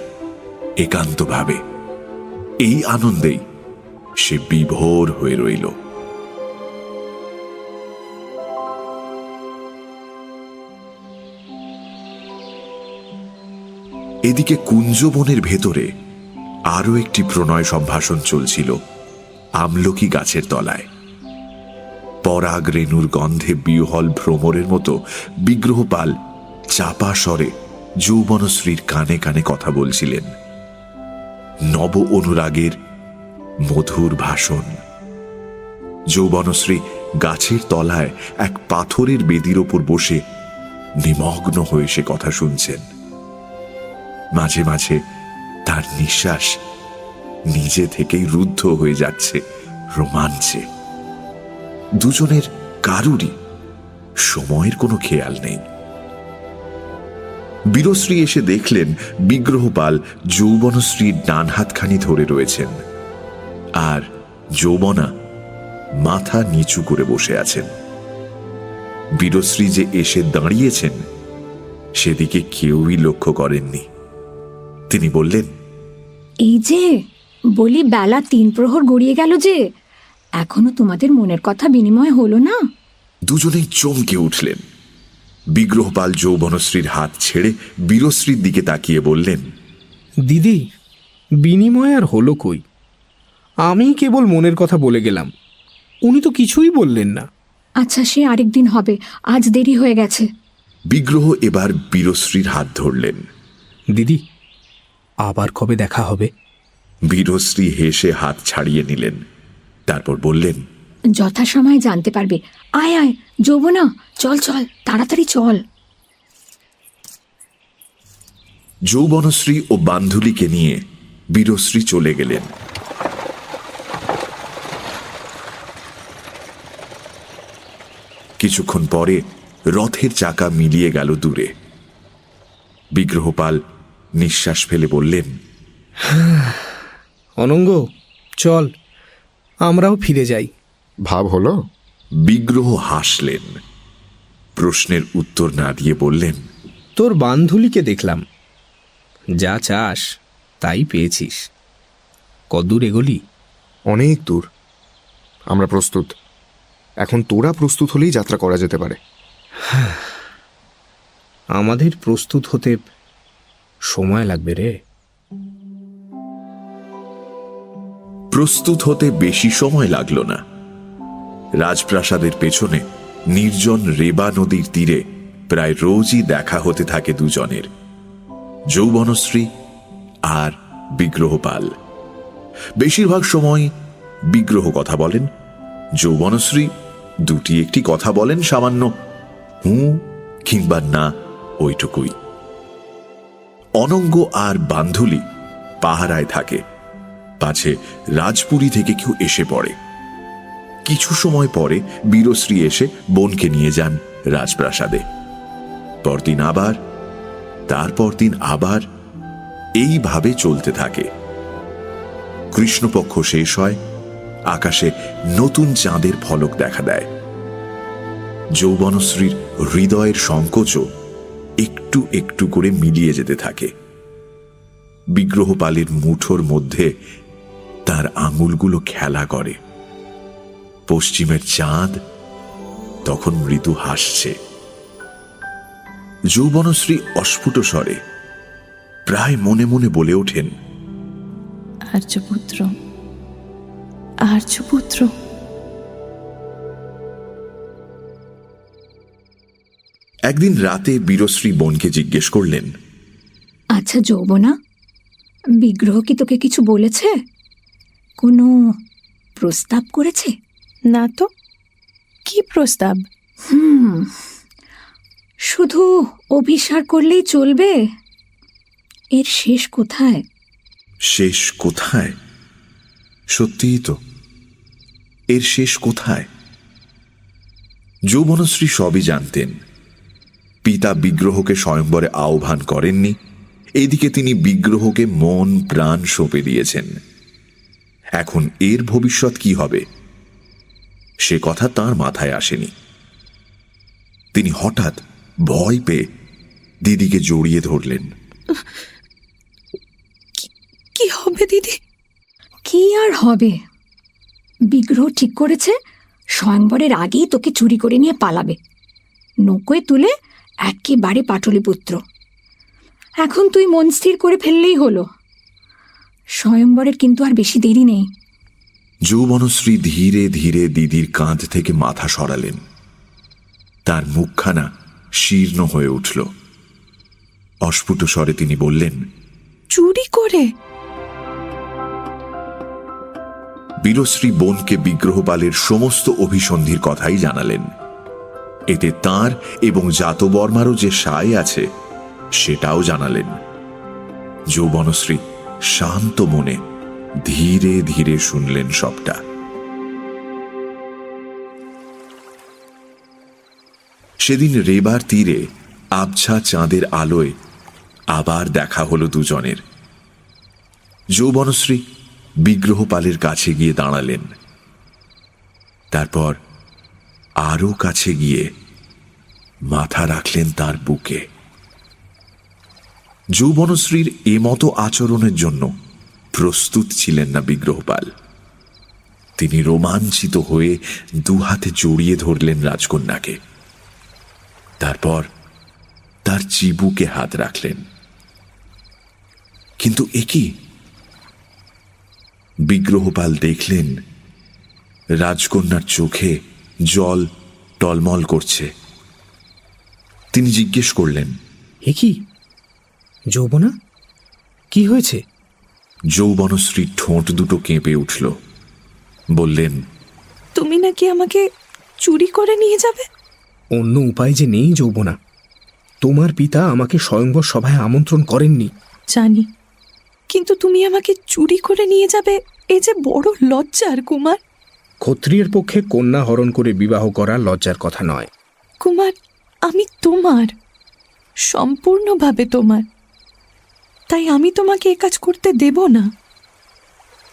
একান্তভাবে। এই আনন্দেই সে বিভোর হয়ে রইল। এদিকে কুঞ্জবনের ভেতরে আরও একটি প্রণয় সম্ভাষণ চলছিল আমলকি গাছের তলায়। পরাগ রেণুর গন্ধে বিহল ভ্রমরের মতো বিগ্রহপাল চাপা স্বরে যৌবনশ্রীর কানে কানে কথা বলছিলেন। নব অনুরাগের মধুর ভাষণ। যৌবনশ্রী গাছের তলায় এক পাথরের বেদির ওপর বসে নিমগ্ন হয়ে সে কথা শুনছেন। মাঝে মাঝে তার নিঃশ্বাস নিজে থেকেই রুদ্ধ হয়ে যাচ্ছে রোমাঞ্চে। দুজনের কারুরই সময়ের কোনো খেয়াল নেই। বীরশ্রী এসে দেখলেন বিগ্রহপাল যৌবনশ্রীর ডান হাতখানি ধরে রয়েছেন আর যৌবনা মাথা নিচু করে বসে আছেন। বীরশ্রী যে এসে দাঁড়িয়েছেন, সেদিকে কেউই লক্ষ্য করেননি। তিনি বললেন এই যে বলি বেলা তিন প্রহর গড়িয়ে গেল যে এখনও তোমাদের মনের কথা বিনিময় হলো না? দুজনেই চমকে উঠলেন। বিগ্রহপাল যৌবনশ্রীর হাত ছেড়ে বীরশ্রীর দিকে তাকিয়ে বললেন দিদি বিনিময় আর হলো কই? আমি কেবল মনের কথা বলে গেলাম। উনি তো কিছুই বললেন না। আচ্ছা সে আরেকদিন হবে। আজ দেরি হয়ে গেছে। বিগ্রহ এবার বীরশ্রীর হাত ধরলেন। দিদি আবার কবে দেখা হবে? বীরশ্রী হেসে হাত ছাড়িয়ে নিলেন। তারপর বললেন যথাসময়ে জানতে পারবে। আয় আয় যৌবনা চল চল তাড়াতাড়ি চল। যৌবনশ্রী ও বান্ধুলিকে নিয়ে বীরশ্রী চলে গেলেন। কিছুক্ষণ পরে রথের চাকা মিলিয়ে গেল দূরে। বিগ্রহপাল নিঃশ্বাস ফেলে বললেন অনঙ্গ চল আমরাও ফিরে যাই। ভাব হলো? বিগ্রহ হাসলেন। প্রশ্নের উত্তর না দিয়ে বললেন তোর বান্ধুলিকে দেখলাম। যা চাস তাই পেয়েছিস। কদ্দূর এগোলি? অনেক দূর। আমরা প্রস্তুত। এখন তোরা প্রস্তুত হলেই যাত্রা করা যেতে পারে। আমাদের প্রস্তুত হতে সময় লাগবে রে। প্রস্তুত হতে বেশি সময় লাগল না। রাজপ্রাসাদের পেছনে নির্জন রেবা নদীর তীরে প্রায় রোজই দেখা হতে থাকে দুজনের, যৌবনশ্রী আর বিগ্রহপাল। বেশিরভাগ সময় বিগ্রহ কথা বলেন, যৌবনশ্রী দুটি একটি কথা বলেন, সামান্য হুঁ কিংবা না ওইটুকুই। অনঙ্গ আর বান্ধুলি পাহারায় থাকে। পাছে রাজপুরী থেকে কেউ এসে পড়ে। কিছু সময় পরে বীরশ্রী এসে বোনকে নিয়ে যান রাজপ্রাসাদে। পরদিন আবার, তারপর দিন আবার এইভাবে চলতে থাকে। কৃষ্ণপক্ষ শেষ হয়, আকাশে নতুন চাঁদের ফলক দেখা দেয়। যৌবনশ্রীর হৃদয়ের সংকোচও একটু একটু করে মিলিয়ে যেতে থাকে। বিগ্রহপালের মুঠোর মধ্যে তার আঙুলগুলো খেলা করে। পশ্চিমের চাঁদ তখন মৃদু হাসছে। যৌবনশ্রী অস্ফুট স্বরে প্রায় মনে মনে বলে ওঠেন, আর্যপুত্র আর্যপুত্র। একদিন রাতে বীরশ্রী বোনকে জিজ্ঞেস করলেন আচ্ছা যৌবনা বিগ্রহ কি তোকে কিছু বলেছে? কোনো প্রস্তাব করেছে? না তো। কি প্রস্তাব? হুম শুধু অভিসার করলেই চলবে? এর শেষ কোথায়? শেষ কোথায়? সত্যিই তো এর শেষ কোথায়? যৌবনশ্রী সবই জানতেন। পিতা বিগ্রহকে স্বয়ংবরে আহ্বান করেননি, এদিকে তিনি বিগ্রহকে মন, প্রাণ সঁপে দিয়েছেন। এখন এর ভবিষ্যৎ কি হবে? সে কথা তার মাথায় আসেনি। তিনি হঠাৎ ভয় পেয়ে দিদিকে জড়িয়ে ধরলেন। কি হবে দিদি? কি আর হবে? বিগ্রহ ঠিক করেছে? স্বয়ংবরের আগেই তোকে চুরি করে নিয়ে পালাবে। নৌকোয় তুলে একেবারে পাটলিপুত্র এখন তুই মন স্থির করে ফেললেই হলো। স্বয়ংবরের কিন্তু আর বেশি দেরি নেই। যৌবনশ্রী ধীরে ধীরে দিদির কাঁধ থেকে মাথা সরালেন। তার মুখখানা শীর্ণ হয়ে উঠল। অস্ফুট স্বরে তিনি বললেন চুরি করে? বীরশ্রী বোনকে বিগ্রহপালের সমস্ত অভিসন্ধির কথাই জানালেন। এতে তার এবং জাতবর্মারও যে সায় আছে, সেটাও জানালেন। যৌবনশ্রী শান্ত মনে ধীরে ধীরে শুনলেন সবটা। সেদিন রেবার তীরে আবছা চাঁদের আলোয় আবার দেখা হলো দুজনের। যৌবনশ্রী বিগ্রহপালের কাছে গিয়ে দাঁড়ালেন। তারপর আরও কাছে গিয়ে মাথা রাখলেন তার বুকে। যৌবনশ্রীর এ মতো আচরণের জন্য প্রস্তুত ছিলেন না বিগ্রহপাল। তিনি রোমাঞ্চিত হয়ে দুহাতে জড়িয়ে ধরলেন রাজকন্যাকে। তারপর তার চিবুকে হাত রাখলেন। কিন্তু একই বিগ্রহপাল দেখলেন রাজকন্যার চোখে জল টলমল করছে। তিনি জিজ্ঞেস করলেন এ কি? যৌবনা? কি হয়েছে? যৌবনশ্রীর ঠোঁট দুটো কেঁপে উঠল। বললেন তুমি নাকি আমাকে চুরি করে নিয়ে যাবে? অন্য উপায় যে নেই যৌবনা। তোমার পিতা আমাকে স্বয়ংবর সভায় আমন্ত্রণ করেননি। জানি কিন্তু তুমি আমাকে চুরি করে নিয়ে যাবে এ যে বড় লজ্জার কুমার। ক্ষত্রিয়ের পক্ষে কন্যা হরণ করে বিবাহ করা লজ্জার কথা নয়। কুমার আমি তোমার সম্পূর্ণভাবে তোমার। তাই আমি তোমাকে এ কাজ করতে দেব না।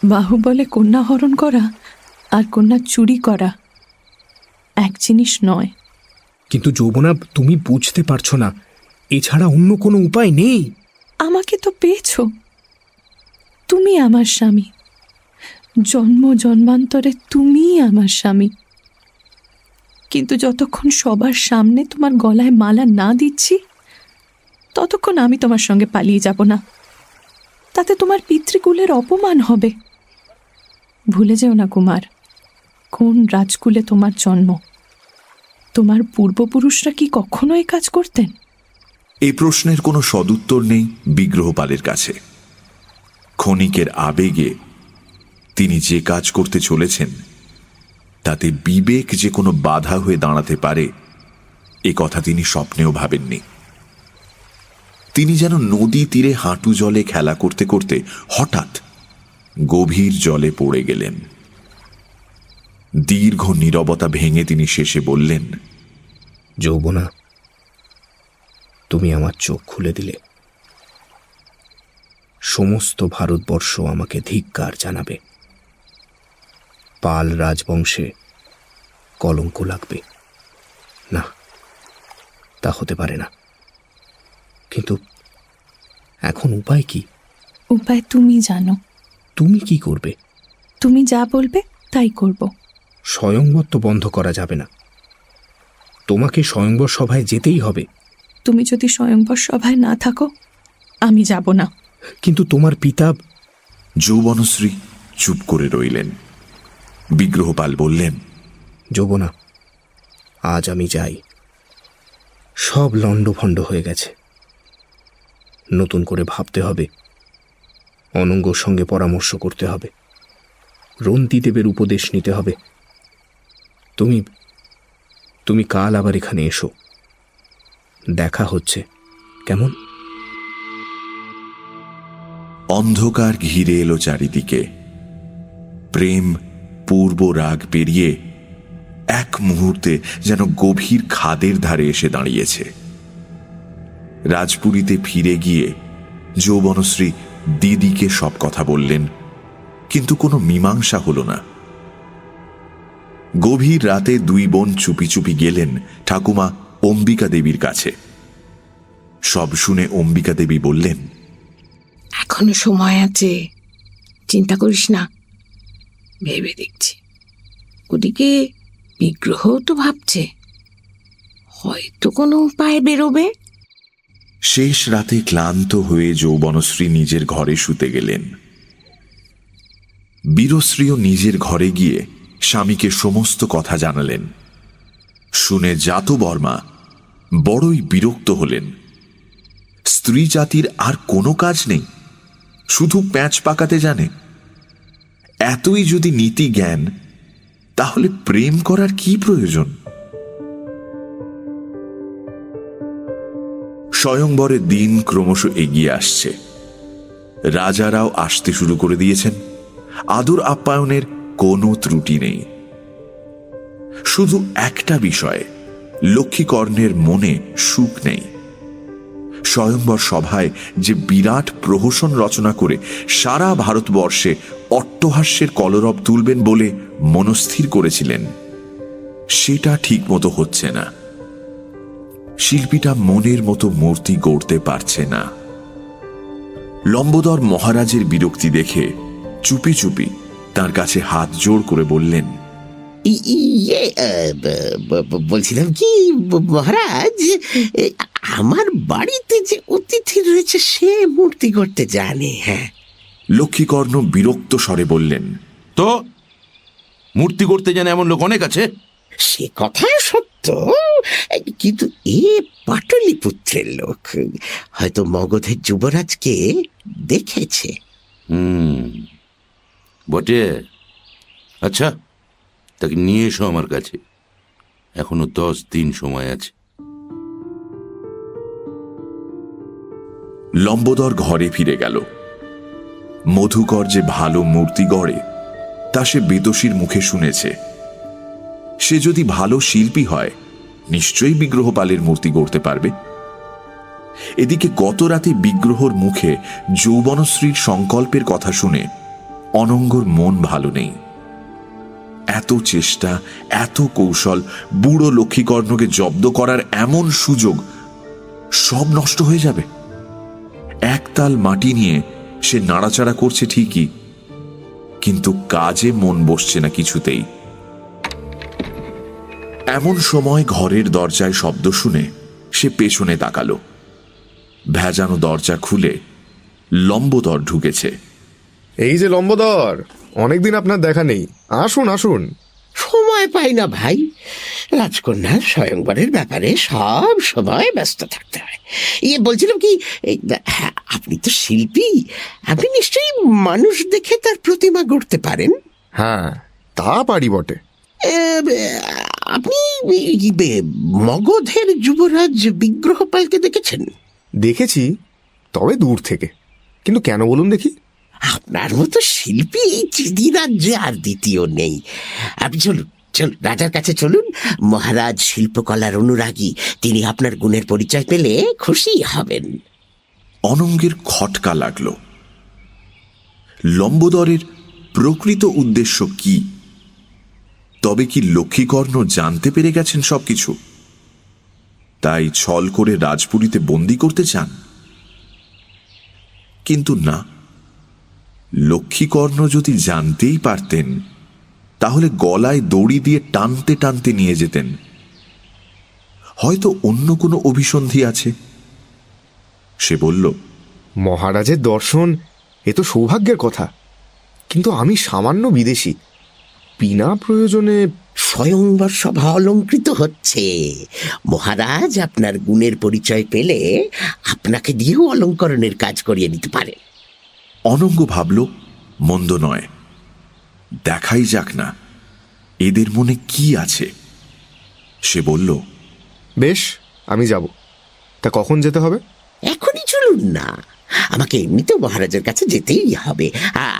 বাহুবলে কন্যা হরণ করা আর কন্যা চুরি করা এক জিনিস নয়। কিন্তু যৌবনা তুমি বুঝতে পারছ না। এছাড়া অন্য কোনো উপায় নেই। আমাকে তো পেয়েছ। তুমি আমার স্বামী। জন্ম জন্মান্তরে তুমিই আমার স্বামী। কিন্তু যতক্ষণ সবার সামনে তোমার গলায় মালা না দিচ্ছি, ততক্ষণ আমি তোমার সঙ্গে পালিয়ে যাব না। তাতে তোমার পিতৃকুলের অপমান হবে। ভুলে যেও না কুমার, কোন রাজকুলে তোমার জন্ম? তোমার পূর্বপুরুষরা কি কখনো এই কাজ করতেন? এই প্রশ্নের কোনো সদুত্তর নেই বিগ্রহপালের কাছে। ক্ষণিকের আবেগে তিনি যে কাজ করতে চলেছেন, তাতে বিবেক যে কোনো বাধা হয়ে দাঁড়াতে পারে, এ কথা তিনি স্বপ্নেও ভাবেননি। তিনি যেন নদী তীরে হাঁটু জলে খেলা করতে করতে হঠাৎ গভীর জলে পড়ে গেলেন। দীর্ঘ নীরবতা ভেঙে তিনি শেষে বললেন, যৌবনা, তুমি আমার চোখ খুলে দিলে। সমস্ত ভারতবর্ষ আমাকে ধিক্কার জানাবে। পাল রাজবংশে কলঙ্ক লাগবে। না তা হতে পারে না। কিন্তু এখন উপায় কি? উপায় তুমি জানো। তুমি কি করবে? তুমি যা বলবে তাই করব। স্বয়ংবর তো বন্ধ করা যাবে না। তোমাকে স্বয়ংবর সভায় যেতেই হবে। তুমি যদি স্বয়ংবর সভায় না থাকো আমি যাব না। কিন্তু তোমার পিতা যৌবনশ্রী চুপ করে রইলেন। বিগ্রহপাল বললেন যৌবনা আজ আমি যাই। সব লণ্ডভণ্ড হয়ে গেছে। নতুন করে ভাবতে হবে। অনঙ্গর সঙ্গে পরামর্শ করতে হবে। রন্তিদেবের উপদেশ নিতে হবে। তুমি তুমি কাল আবার এখানে এসো। দেখা হচ্ছে। কেমন? অন্ধকার ঘিরে এলো চারিদিকে। প্রেম পূর্ব রাগ পেরিয়ে এক মুহূর্তে যেন গভীর খাদের ধারে এসে দাঁড়িয়েছে। রাজপুরীতে ফিরে গিয়ে যৌবনশ্রী দিদিকে সব কথা বললেন, কিন্তু কোনো মীমাংসা হল না। গভীর রাতে দুই বোন চুপি চুপি গেলেন ঠাকুমা অম্বিকা দেবীর কাছে। সব শুনে অম্বিকা দেবী বললেন, এখনও সময় আছে, চিন্তা করিস না ভেবে দেখছি ওদিকে বিগ্রহ তো ভাবছে। হয়তো কোনো উপায় বেরোবে। শেষ রাতে ক্লান্ত হয়ে যৌবনশ্রী নিজের ঘরে শুতে গেলেন। বীরশ্রীও নিজের ঘরে গিয়ে স্বামীকে সমস্ত কথা জানালেন। শুনে জাত বর্মা বড়ই বিরক্ত হলেন। স্ত্রী জাতির আর কোনো কাজ নেই। শুধু প্যাঁচ পাকাতে জানে। এতই যদি নীতি জ্ঞান তাহলে প্রেম করার কি প্রয়োজন? স্বয়ংবরের দিন ক্রমশ এগিয়ে আসছে। রাজারাও আসতে শুরু করে দিয়েছেন। আদর আপ্যায়নের কোনো ত্রুটি নেই। শুধু একটা বিষয়ে, লক্ষ্মীকর্ণের মনে সুখ নেই। স্বয়ংবর সভায় যে বিরাট প্রহসন রচনা করে সারা ভারতবর্ষে অট্টহাস্যের কলরব তুলবেন বলে মনস্থির করেছিলেন, সেটা ঠিক মতো হচ্ছে না। শিল্পীটা মনের মতো মূর্তি গড়তে পারছে না। লম্বোদর মহারাজের বিরক্তি দেখে চুপি চুপি তার কাছে হাত জোড় করে বললেন বলছিলাম কি মহারাজ? আমার বাড়িতে যে অতিথি রয়েছে সে মূর্তি করতে জানে হ্যাঁ। লক্ষ্মীকর্ণ বিরক্ত স্বরে বললেন তো মূর্তি করতে জানে এমন লোক অনেক আছে? সে কথা সত্য কিন্তু এ পাটলিপুত্রের লোক হয়তো মগধের যুবরাজকে দেখেছে। হুম বটে। আচ্ছা তাকে নিয়ে এসো আমার কাছে। এখনও দশ দিন সময় আছে। লম্বোদর ঘরে ফিরে গেল। মধুকর যে ভালো মূর্তি গড়ে, তা সে বেদসীর মুখে শুনেছে। সে যদি ভালো শিল্পী হয়, নিশ্চয়ই বিগ্রহপালের মূর্তি গড়তে পারবে। এদিকে গত রাতে বিগ্রহর মুখে যৌবনশ্রীর সংকল্পের কথা শুনে অনঙ্গর মন ভালো নেই। এত চেষ্টা, এত কৌশল, বুড়ো লক্ষ্মীকর্ণকে জব্দ করার এমন সুযোগ সব নষ্ট হয়ে যাবে। একতাল মাটি নিয়ে সে নাড়াচাড়া করছে ঠিকই, কিন্তু কাজে মন বসছে না কিছুতেই। এমন সময় ঘরের দরজায় শব্দ শুনে সে পেছনে তাকালো। ভেজানো দরজা খুলে লম্বদর ঢুকেছে। এই যে লম্বদর অনেকদিন আপনার দেখা নেই। আসুন আসুন। সময় পাই না ভাই। রাজকন্যার স্বয়ংবরের ব্যাপারে সব সময় ব্যস্ত থাকতে হয়। ইয়ে বলছিলাম কি হ্যাঁ, আপনি তো শিল্পী। আপনি নিশ্চয়ই মানুষ দেখে তার প্রতিমা গড়তে পারেন? হ্যাঁ তা পারি বটে। আপনি মগধের যুবরাজ বিগ্রহপালকে দেখেছেন? দেখেছি তবে দূর থেকে। কিন্তু কেন বলুন দেখি? আপনার মতো শিল্পী রাজ্যে আর দ্বিতীয় নেই। আপনি চলুন চলুন, রাজার কাছে চলুন। মহারাজ শিল্পকলার অনুরাগী, তিনি আপনার গুণের পরিচয় পেলে খুশি হবেন। অনঙ্গের খটকা লাগল। লম্বোদরের প্রকৃত উদ্দেশ্য কি? তবে কি লক্ষ্মীকর্ণ জানতে পেরে গেছেন সবকিছু? তাই ছল করে রাজপুরীতে বন্দি করতে চান? কিন্তু না লক্ষ্মীকর্ণ যদি জানতেই পারতেন তাহলে গলায় দড়ি দিয়ে টানতে টানতে নিয়ে যেতেন। হয়তো অন্য কোনো অভিসন্ধি আছে। সে বলল মহারাজের দর্শন এ তো সৌভাগ্যের কথা কিন্তু আমি সামান্য বিদেশি। বিনা প্রয়োজনে স্বয়ংবর সভা অলঙ্কৃত হচ্ছে। মহারাজ আপনার গুণের পরিচয় পেলে আপনাকে দিয়েও অলঙ্করণের কাজ করিয়ে নিতে পারেন। অনঙ্গ ভাবল মন্দ নয়। দেখাই যাক না এদের মনে কি আছে? সে বলল বেশ আমি যাব। তা কখন যেতে হবে? এখনই চলুন না। আমাকে এমনিতেও মহারাজের কাছে যেতেই হবে।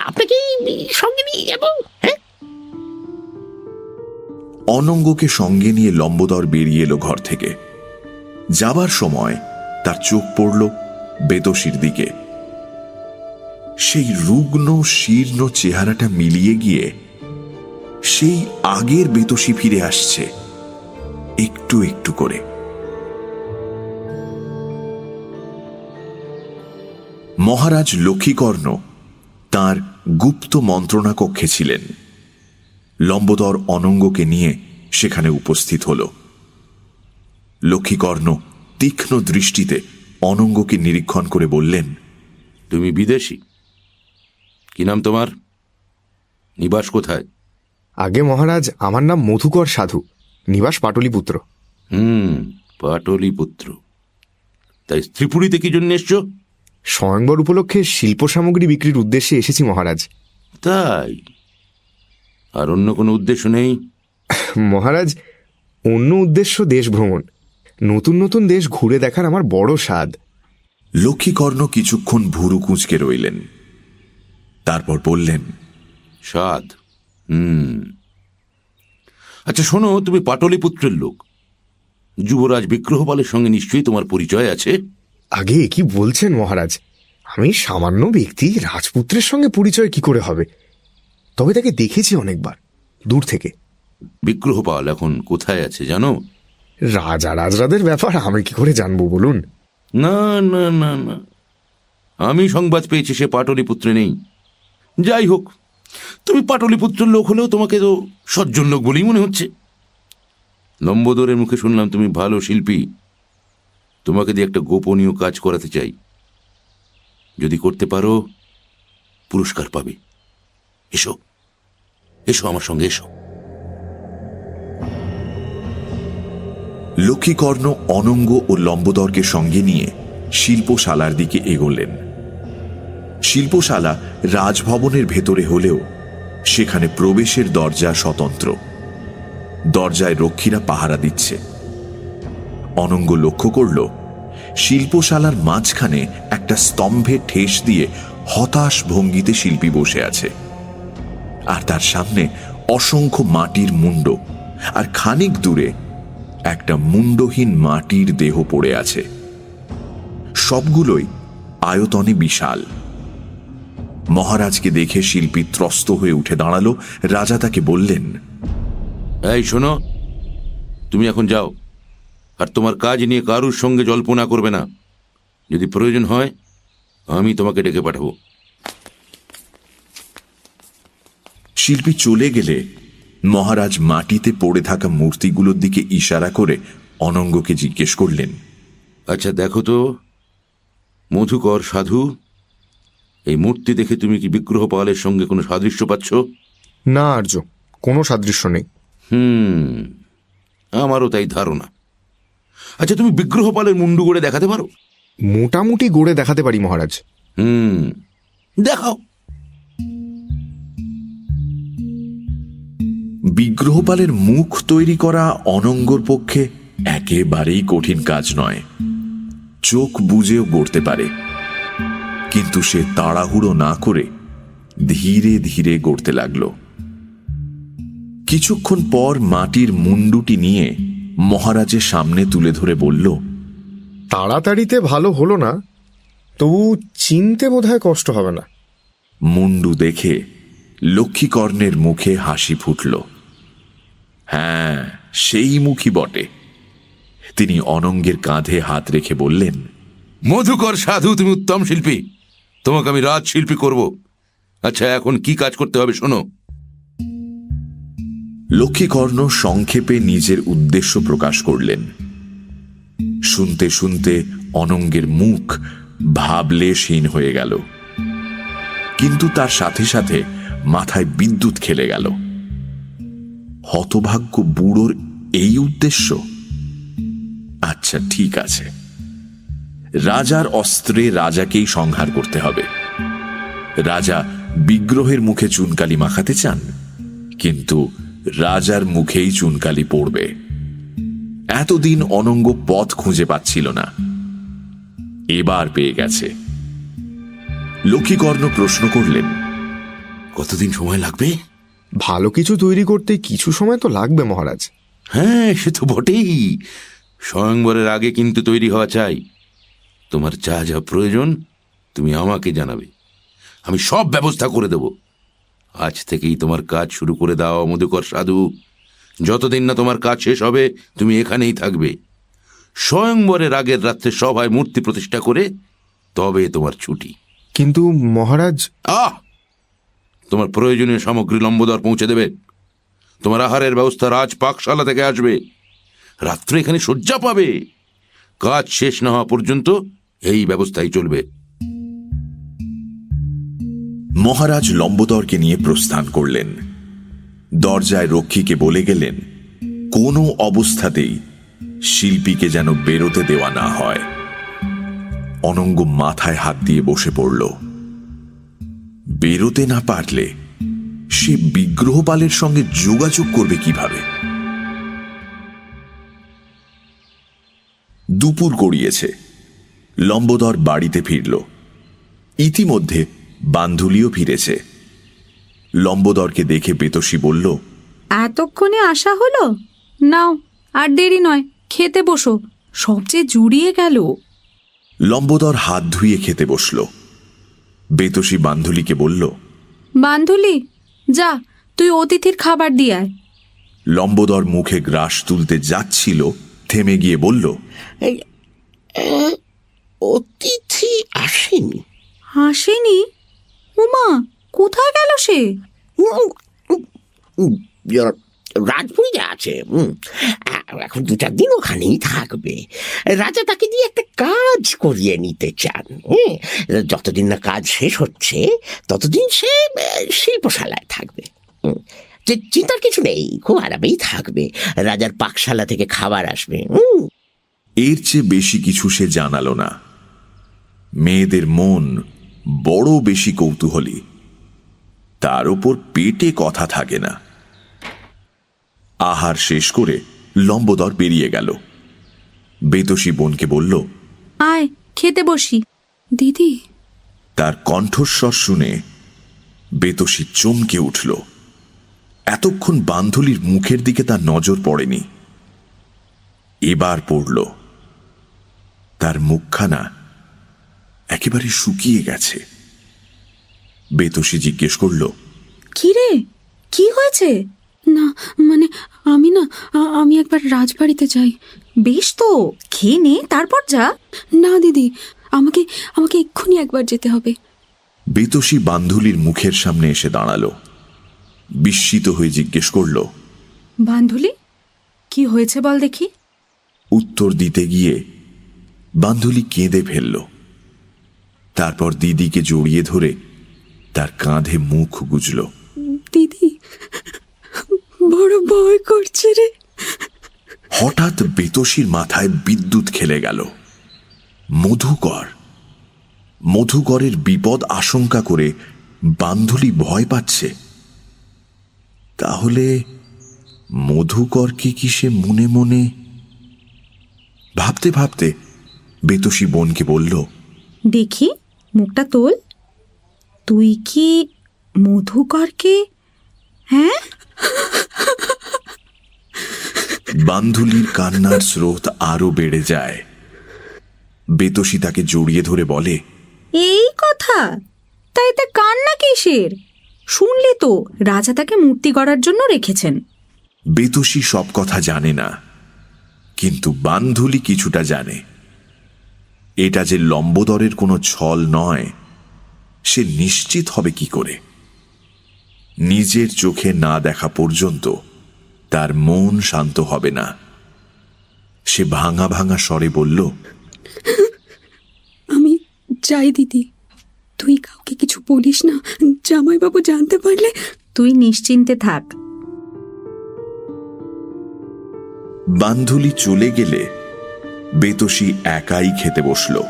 আপনাকে সঙ্গে নিয়ে যাব? হ্যাঁ? অনঙ্গকে সঙ্গে নিয়ে লম্বদর বেরিয়ে এলো ঘর থেকে। যাবার সময় তার চোখ পড়ল বেতসির দিকে। সেই রুগ্ন, শীর্ণ চেহারাটা মিলিয়ে গিয়ে সেই আগের বেতসি ফিরে আসছে, একটু একটু করে। মহারাজ লক্ষ্মীকর্ণ তার গুপ্ত মন্ত্রণা কক্ষে ছিলেন। লম্বদর অনঙ্গকে নিয়ে সেখানে উপস্থিত হল। লক্ষ্মীকর্ণ তীক্ষ্ণ দৃষ্টিতে অনঙ্গকে নিরীক্ষণ করে বললেন, তুমি বিদেশি? কি নাম তোমার? নিবাস কোথায়? আগে মহারাজ আমার নাম মধুকর সাধু। নিবাস পাটলিপুত্র। হুম পাটলিপুত্র। তাই ত্রিপুরীতে কি জন্য এসছো? স্বয়ংবর উপলক্ষে শিল্প সামগ্রী বিক্রির উদ্দেশ্যে এসেছি মহারাজ। তাই? আর অন্য কোনো উদ্দেশ্য নেই? মহারাজ অন্য উদ্দেশ্য দেশ ভ্রমণ। নতুন নতুন দেশ ঘুরে দেখার আমার বড় স্বাদ। লক্ষ্মীকর্ণ কিছুক্ষণ ভুরু কুঁচকে রইলেন। তারপর বললেন সাদ। হুম। আচ্ছা শোনো তুমি পাটলিপুত্রের লোক। যুবরাজ বিগ্রহপালের সঙ্গে নিশ্চয়ই তোমার পরিচয় আছে। আগে কি বলছেন মহারাজ? আমি সামান্য ব্যক্তি রাজপুত্রের সঙ্গে পরিচয় কি করে হবে? তবে তাকে দেখেছি অনেকবার দূর থেকে। বিগ্রহপাল এখন কোথায় আছে জানো? রাজা রাজরাদের ব্যাপার আমি কি করে জানব বলুন? না না না না। আমি সংবাদ পেয়েছি সে পাটলিপুত্রে নেই। যাই হোক, তুমি পাটলিপুত্রের লোক হলেও তোমাকে তো সজ্জন লোক বলেই মনে হচ্ছে। লম্বদরের মুখে শুনলাম তুমি ভালো শিল্পী। তোমাকে দিয়ে একটা গোপনীয় কাজ করাতে চাই। যদি করতে পারো, পুরস্কার পাবে। এসো এসো আমার সঙ্গে, এসো। লক্ষ্মীকর্ণ অনঙ্গ ও লম্বদরকে সঙ্গে নিয়ে শিল্পশালার দিকে এগোলেন। শিল্পশালা রাজভবনের ভেতরে হলেও সেখানে প্রবেশের দরজা স্বতন্ত্র। দরজায় রক্ষীরা পাহারা দিচ্ছে। অনঙ্গ লক্ষ্য করল, শিল্পশালার মাঝখানে একটা স্তম্ভে ঠেস দিয়ে হতাশ ভঙ্গিতে শিল্পী বসে আছে। আর তার সামনে অসংখ্য মাটির মুন্ড আর খানিক দূরে একটা মুন্ডহীন মাটির দেহ পড়ে আছে। সবগুলোই আয়তনে বিশাল। মহারাজকে দেখে শিল্পী ত্রস্ত হয়ে উঠে দাঁড়াল। রাজা তাকে বললেন এই শোনো তুমি এখন যাও আর তোমার কাজ নিয়ে কারুর সঙ্গে জল্পনা করবে না। যদি প্রয়োজন হয় আমি তোমাকে ডেকে পাঠাবো। শিল্পী চলে গেলে মহারাজ মাটিতে পড়ে থাকা মূর্তিগুলোর দিকে ইশারা করে অনঙ্গকে জিজ্ঞেস করলেন আচ্ছা দেখো তো মধুকর সাধু এই মূর্তি দেখে তুমি কি বিগ্রহ পালের সঙ্গে কোনো সাদৃশ্য পাচ্ছ? না আর্য কোনো সাদৃশ্য নেই। হুম আমারও তাই ধারণা। আচ্ছা তুমি বিগ্রহ পালের মুন্ডু গড়ে দেখাতে পারো? মোটামুটি গড়ে দেখাতে পারি মহারাজ। হুম দেখাও। বিগ্রহপালের মুখ তৈরি করা অনঙ্গর পক্ষে একেবারেই কঠিন কাজ নয়। চোখ বুঝেও গড়তে পারে। কিন্তু সে তাড়াহুড়ো না করে ধীরে ধীরে গড়তে লাগল। কিছুক্ষণ পর মাটির মুন্ডুটি নিয়ে মহারাজের সামনে তুলে ধরে বলল তাড়াতাড়িতে ভালো হলো না তবু চিনতে বোধহয় কষ্ট হবে না। মুন্ডু দেখে লক্ষ্মীকর্ণের মুখে হাসি ফুটল। হ্যাঁ সেই মুখী বটে। তিনি অনঙ্গের কাঁধে হাত রেখে বললেন মধুকর সাধু তুমি উত্তম শিল্পী। তোমাকে আমি রাজ শিল্পী করব। আচ্ছা এখন কি কাজ করতে হবে শোনো। লক্ষ্মীকর্ণ সংক্ষেপে নিজের উদ্দেশ্য প্রকাশ করলেন। শুনতে শুনতে অনঙ্গের মুখ ভাবলেশহীন হয়ে গেল। কিন্তু তার সাথে সাথে মাথায় বিদ্যুৎ খেলে গেল। হতভাগ্য বুড়োর এই উদ্দেশ্য? আচ্ছা ঠিক আছে। রাজার অস্ত্রে রাজাকেই সংহার করতে হবে। রাজা বিগ্রহের মুখে চুনকালি মাখাতে চান কিন্তু রাজার মুখেই চুনকালি পড়বে। এতদিন অনঙ্গ পথ খুঁজে পাচ্ছিল না। এবার পেয়ে গেছে। লক্ষ্মীকর্ণ প্রশ্ন করলেন কতদিন সময় লাগবে? ভালো কিছু তৈরি করতে কিছু সময় তো লাগবে মহারাজ। হ্যাঁ সে তো বটেই। স্বয়ংবরের আগে কিন্তু তৈরি হওয়া চাই। তোমার যা যা প্রয়োজন তুমি আমাকে জানাবে। আমি সব ব্যবস্থা করে দেব। আজ থেকেই তোমার কাজ শুরু করে দাও মধুকর সাধু। যতদিন না তোমার কাজ শেষ হবে তুমি এখানেই থাকবে। স্বয়ংবরের আগের রাত্রে সভায় মূর্তি প্রতিষ্ঠা করে তবে তোমার ছুটি। কিন্তু মহারাজ আহ! তোমার প্রয়োজনীয় সামগ্রী লম্বদর পৌঁছে দেবে। তোমার আহারের ব্যবস্থা রাজ পাকশালা থেকে আসবে। রাত্রে এখানে শয্যা পাবে। কাজ শেষ না হওয়া পর্যন্ত এই ব্যবস্থাই চলবে। মহারাজ লম্বদরকে নিয়ে প্রস্থান করলেন। দরজায় রক্ষীকে বলে গেলেন, কোনো অবস্থাতেই শিল্পীকে যেন বেরোতে দেওয়া না হয়। অনঙ্গ মাথায় হাত দিয়ে বসে পড়ল। বেরোতে না পারলে সে বিগ্রহপালের সঙ্গে যোগাযোগ করবে কীভাবে? দুপুর গড়িয়েছে। লম্বদর বাড়িতে ফিরল। ইতিমধ্যে বান্ধুলিও ফিরেছে। লম্বদরকে দেখে বেতসী বলল এতক্ষণে আসা হলো? নাও আর দেরি নয় খেতে বসো সবচেয়ে জুড়িয়ে গেল। লম্বদর হাত ধুয়ে খেতে বসল। বেতসী বান্ধুলিকে বলল বান্ধুলি যা তুই অতিথির খাবার দিয়ে আয়। লম্বদর মুখে গ্রাস তুলতে যাচ্ছিল থেমে গিয়ে বলল অতিথি আসেনি। হাসেনি উমা কোথায় গেল সে? রাজপুরীতে আছে এখন দু চার দিন ওখানেই থাকবে। রাজা তাকে দিয়ে একটা কাজ করিয়ে নিতে চান যতদিন না কাজ শেষ হচ্ছে ততদিন সে শিল্পশালায় থাকবে হুম, যে চিন্তার কিছু নেই খুব আরামেই থাকবে। রাজার পাকশালা থেকে খাবার আসবে হুম এর চেয়ে বেশি কিছু সে জানালো না। মেয়েদের মন বড় বেশি কৌতূহলী। তার উপর পেটে কথা থাকে না। আহার শেষ করে লম্বদর বেরিয়ে গেল। বেতসী বোনকে বলল আয় খেতে বসি। দিদি। তার কণ্ঠস্বর শুনে বেতসী চমকে উঠল। এতক্ষণ বান্ধুলির মুখের দিকে তার নজর পড়েনি। এবার পড়ল। তার মুখখানা একেবারে শুকিয়ে গেছে। বেতসী জিজ্ঞেস করল কি রে কি হয়েছে? না মানে আমি না আমি একবার রাজবাড়িতে যাই। বেশ তো খেয়ে নে তারপর যা। না দিদি আমাকে আমাকে এক্ষুনি একবার যেতে হবে। বেতসী বান্ধুলির মুখের সামনে এসে দাঁড়াল। বিস্মিত হয়ে জিজ্ঞেস করল বান্ধুলি? কি হয়েছে বল দেখি। উত্তর দিতে গিয়ে বান্ধুলি কেঁদে ফেলল। তারপর দিদিকে জড়িয়ে ধরে তার কাঁধে মুখ গুজল। দিদি বড় ভয় করছে রে। হঠাৎ বেতসীর মাথায় বিদ্যুৎ খেলে গেল। মধুকর মধুকরের বিপদ আশঙ্কা করে বান্ধুলি ভয় পাচ্ছে। তাহলে মধুকরকে কি সে মনে মনে? ভাবতে ভাবতে বেতসী বোনকে বলল দেখি। মুখটা তোল। তুই কি মধুকরকে হ্যাঁ? বান্ধুলির কান্নার স্রোত আরও বেড়ে যায়। বেতসী তাকে জড়িয়ে ধরে বলে এই কথা? তাই তা কান্না কিসের? শুনলে তো রাজা তাকে মূর্তি গড়ার জন্য রেখেছেন। বেতসী সব কথা জানে না কিন্তু বান্ধুলি কিছুটা জানে। এটা যে লম্বদরের কোনো ছল নয় সে নিশ্চিত হবে কি করে। নিজের চোখে না দেখা পর্যন্ত তার মন শান্ত হবে না। সে ভাঙা ভাঙা স্বরে বলল আমি যাই দিদি তুই কাউকে কিছু বলিস না জামাইবাবু জানতে পারলে তুই নিশ্চিন্তে থাক। বান্ধুলি চলে গেলে বেতসী একাই খেতে বসল।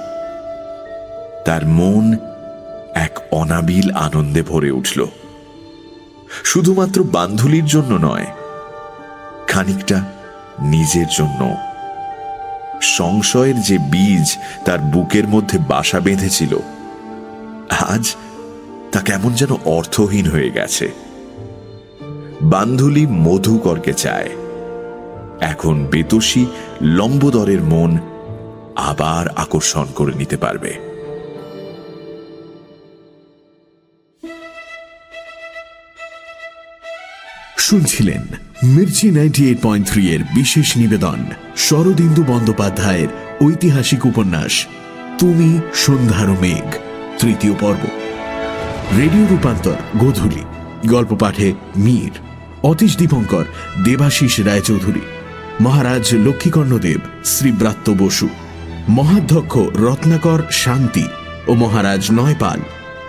তার মন এক অনাবিল আনন্দে ভরে উঠল। শুধুমাত্র বান্ধুলির জন্য নয়, খানিকটা নিজের জন্য। সংশয়ের যে বীজ তার বুকের মধ্যে বাসা বেঁধেছিল, আজ তা কেমন যেন অর্থহীন হয়ে গেছে। বান্ধুলি মধুকরকে চায়। এখন বেতসী লম্বদরের মন আবার আকর্ষণ করে নিতে পারবে। শুনছিলেন Mirchi ninety eight point three এর বিশেষ নিবেদন, শরদিন্দু বন্দ্যোপাধ্যায়ের ঐতিহাসিক উপন্যাস, তুমি সন্ধ্যার মেঘ, তৃতীয় পর্ব। রেডিও রূপান্তর, গোধূলি। গল্প পাঠে মীর, অতীশ দীপঙ্কর, দেবাশিস রায়চৌধুরী। মহারাজ লক্ষ্মীকর্ণদেব, শ্রীব্রাত্য বসু, মহাধ্যক্ষ রত্নাকর শান্তি ও মহারাজ নয়পাল,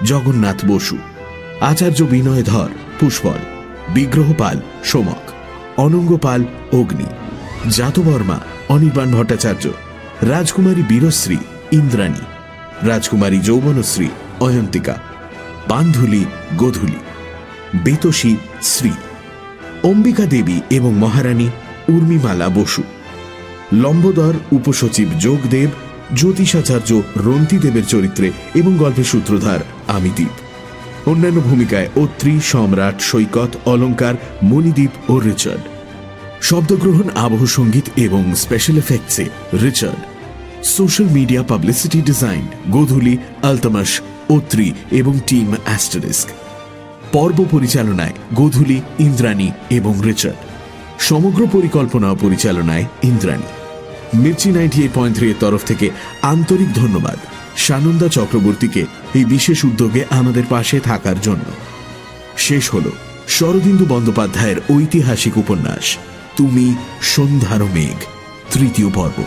জগন্নাথ বসু, আচার্য বিনয়ধর পুষ্পল, বিগ্রহপাল সোমক, অনঙ্গপাল অগ্নি, জাতবর্মা অনির্বাণ ভট্টাচার্য, রাজকুমারী বীরশ্রী ইন্দ্রাণী, রাজকুমারী যৌবনশ্রী অয়ন্তিকা, বান্ধুলি গোধূলি, বেতসী শ্রী, অম্বিকা দেবী এবং মহারানী উর্মিমালা বসু। লম্বদর উপসচিব যোগদেব, জ্যোতিষাচার্য রন্তিদেবের চরিত্রে এবং গল্পের সূত্রধার আমিদীপ। অন্যান্য ভূমিকায় অত্রি, সম্রাট, সৈকত, অলঙ্কার মণিদ্বীপ ও রিচার্ড। শব্দগ্রহণ, আবহ সংগীত এবং special এফেক্টসে Richard. Social media publicity design Godhuli, Altamas, Atri এবং টিম অ্যাস্টারিস্ক পর্ব পরিচালনায় গোধূলি, ইন্দ্রাণী এবং রিচার্ড। সমগ্র পরিকল্পনা পরিচালনায় Indrani. Mirchi ninety eight point three এর তরফ থেকে আন্তরিক ধন্যবাদ সানন্দা চক্রবর্তীকে এই বিশেষ উদ্যোগে আমাদের পাশে থাকার জন্য। শেষ হল শরদিন্দু বন্দ্যোপাধ্যায়ের ঐতিহাসিক উপন্যাস, তুমি সন্ধ্যার মেঘ, তৃতীয় পর্ব।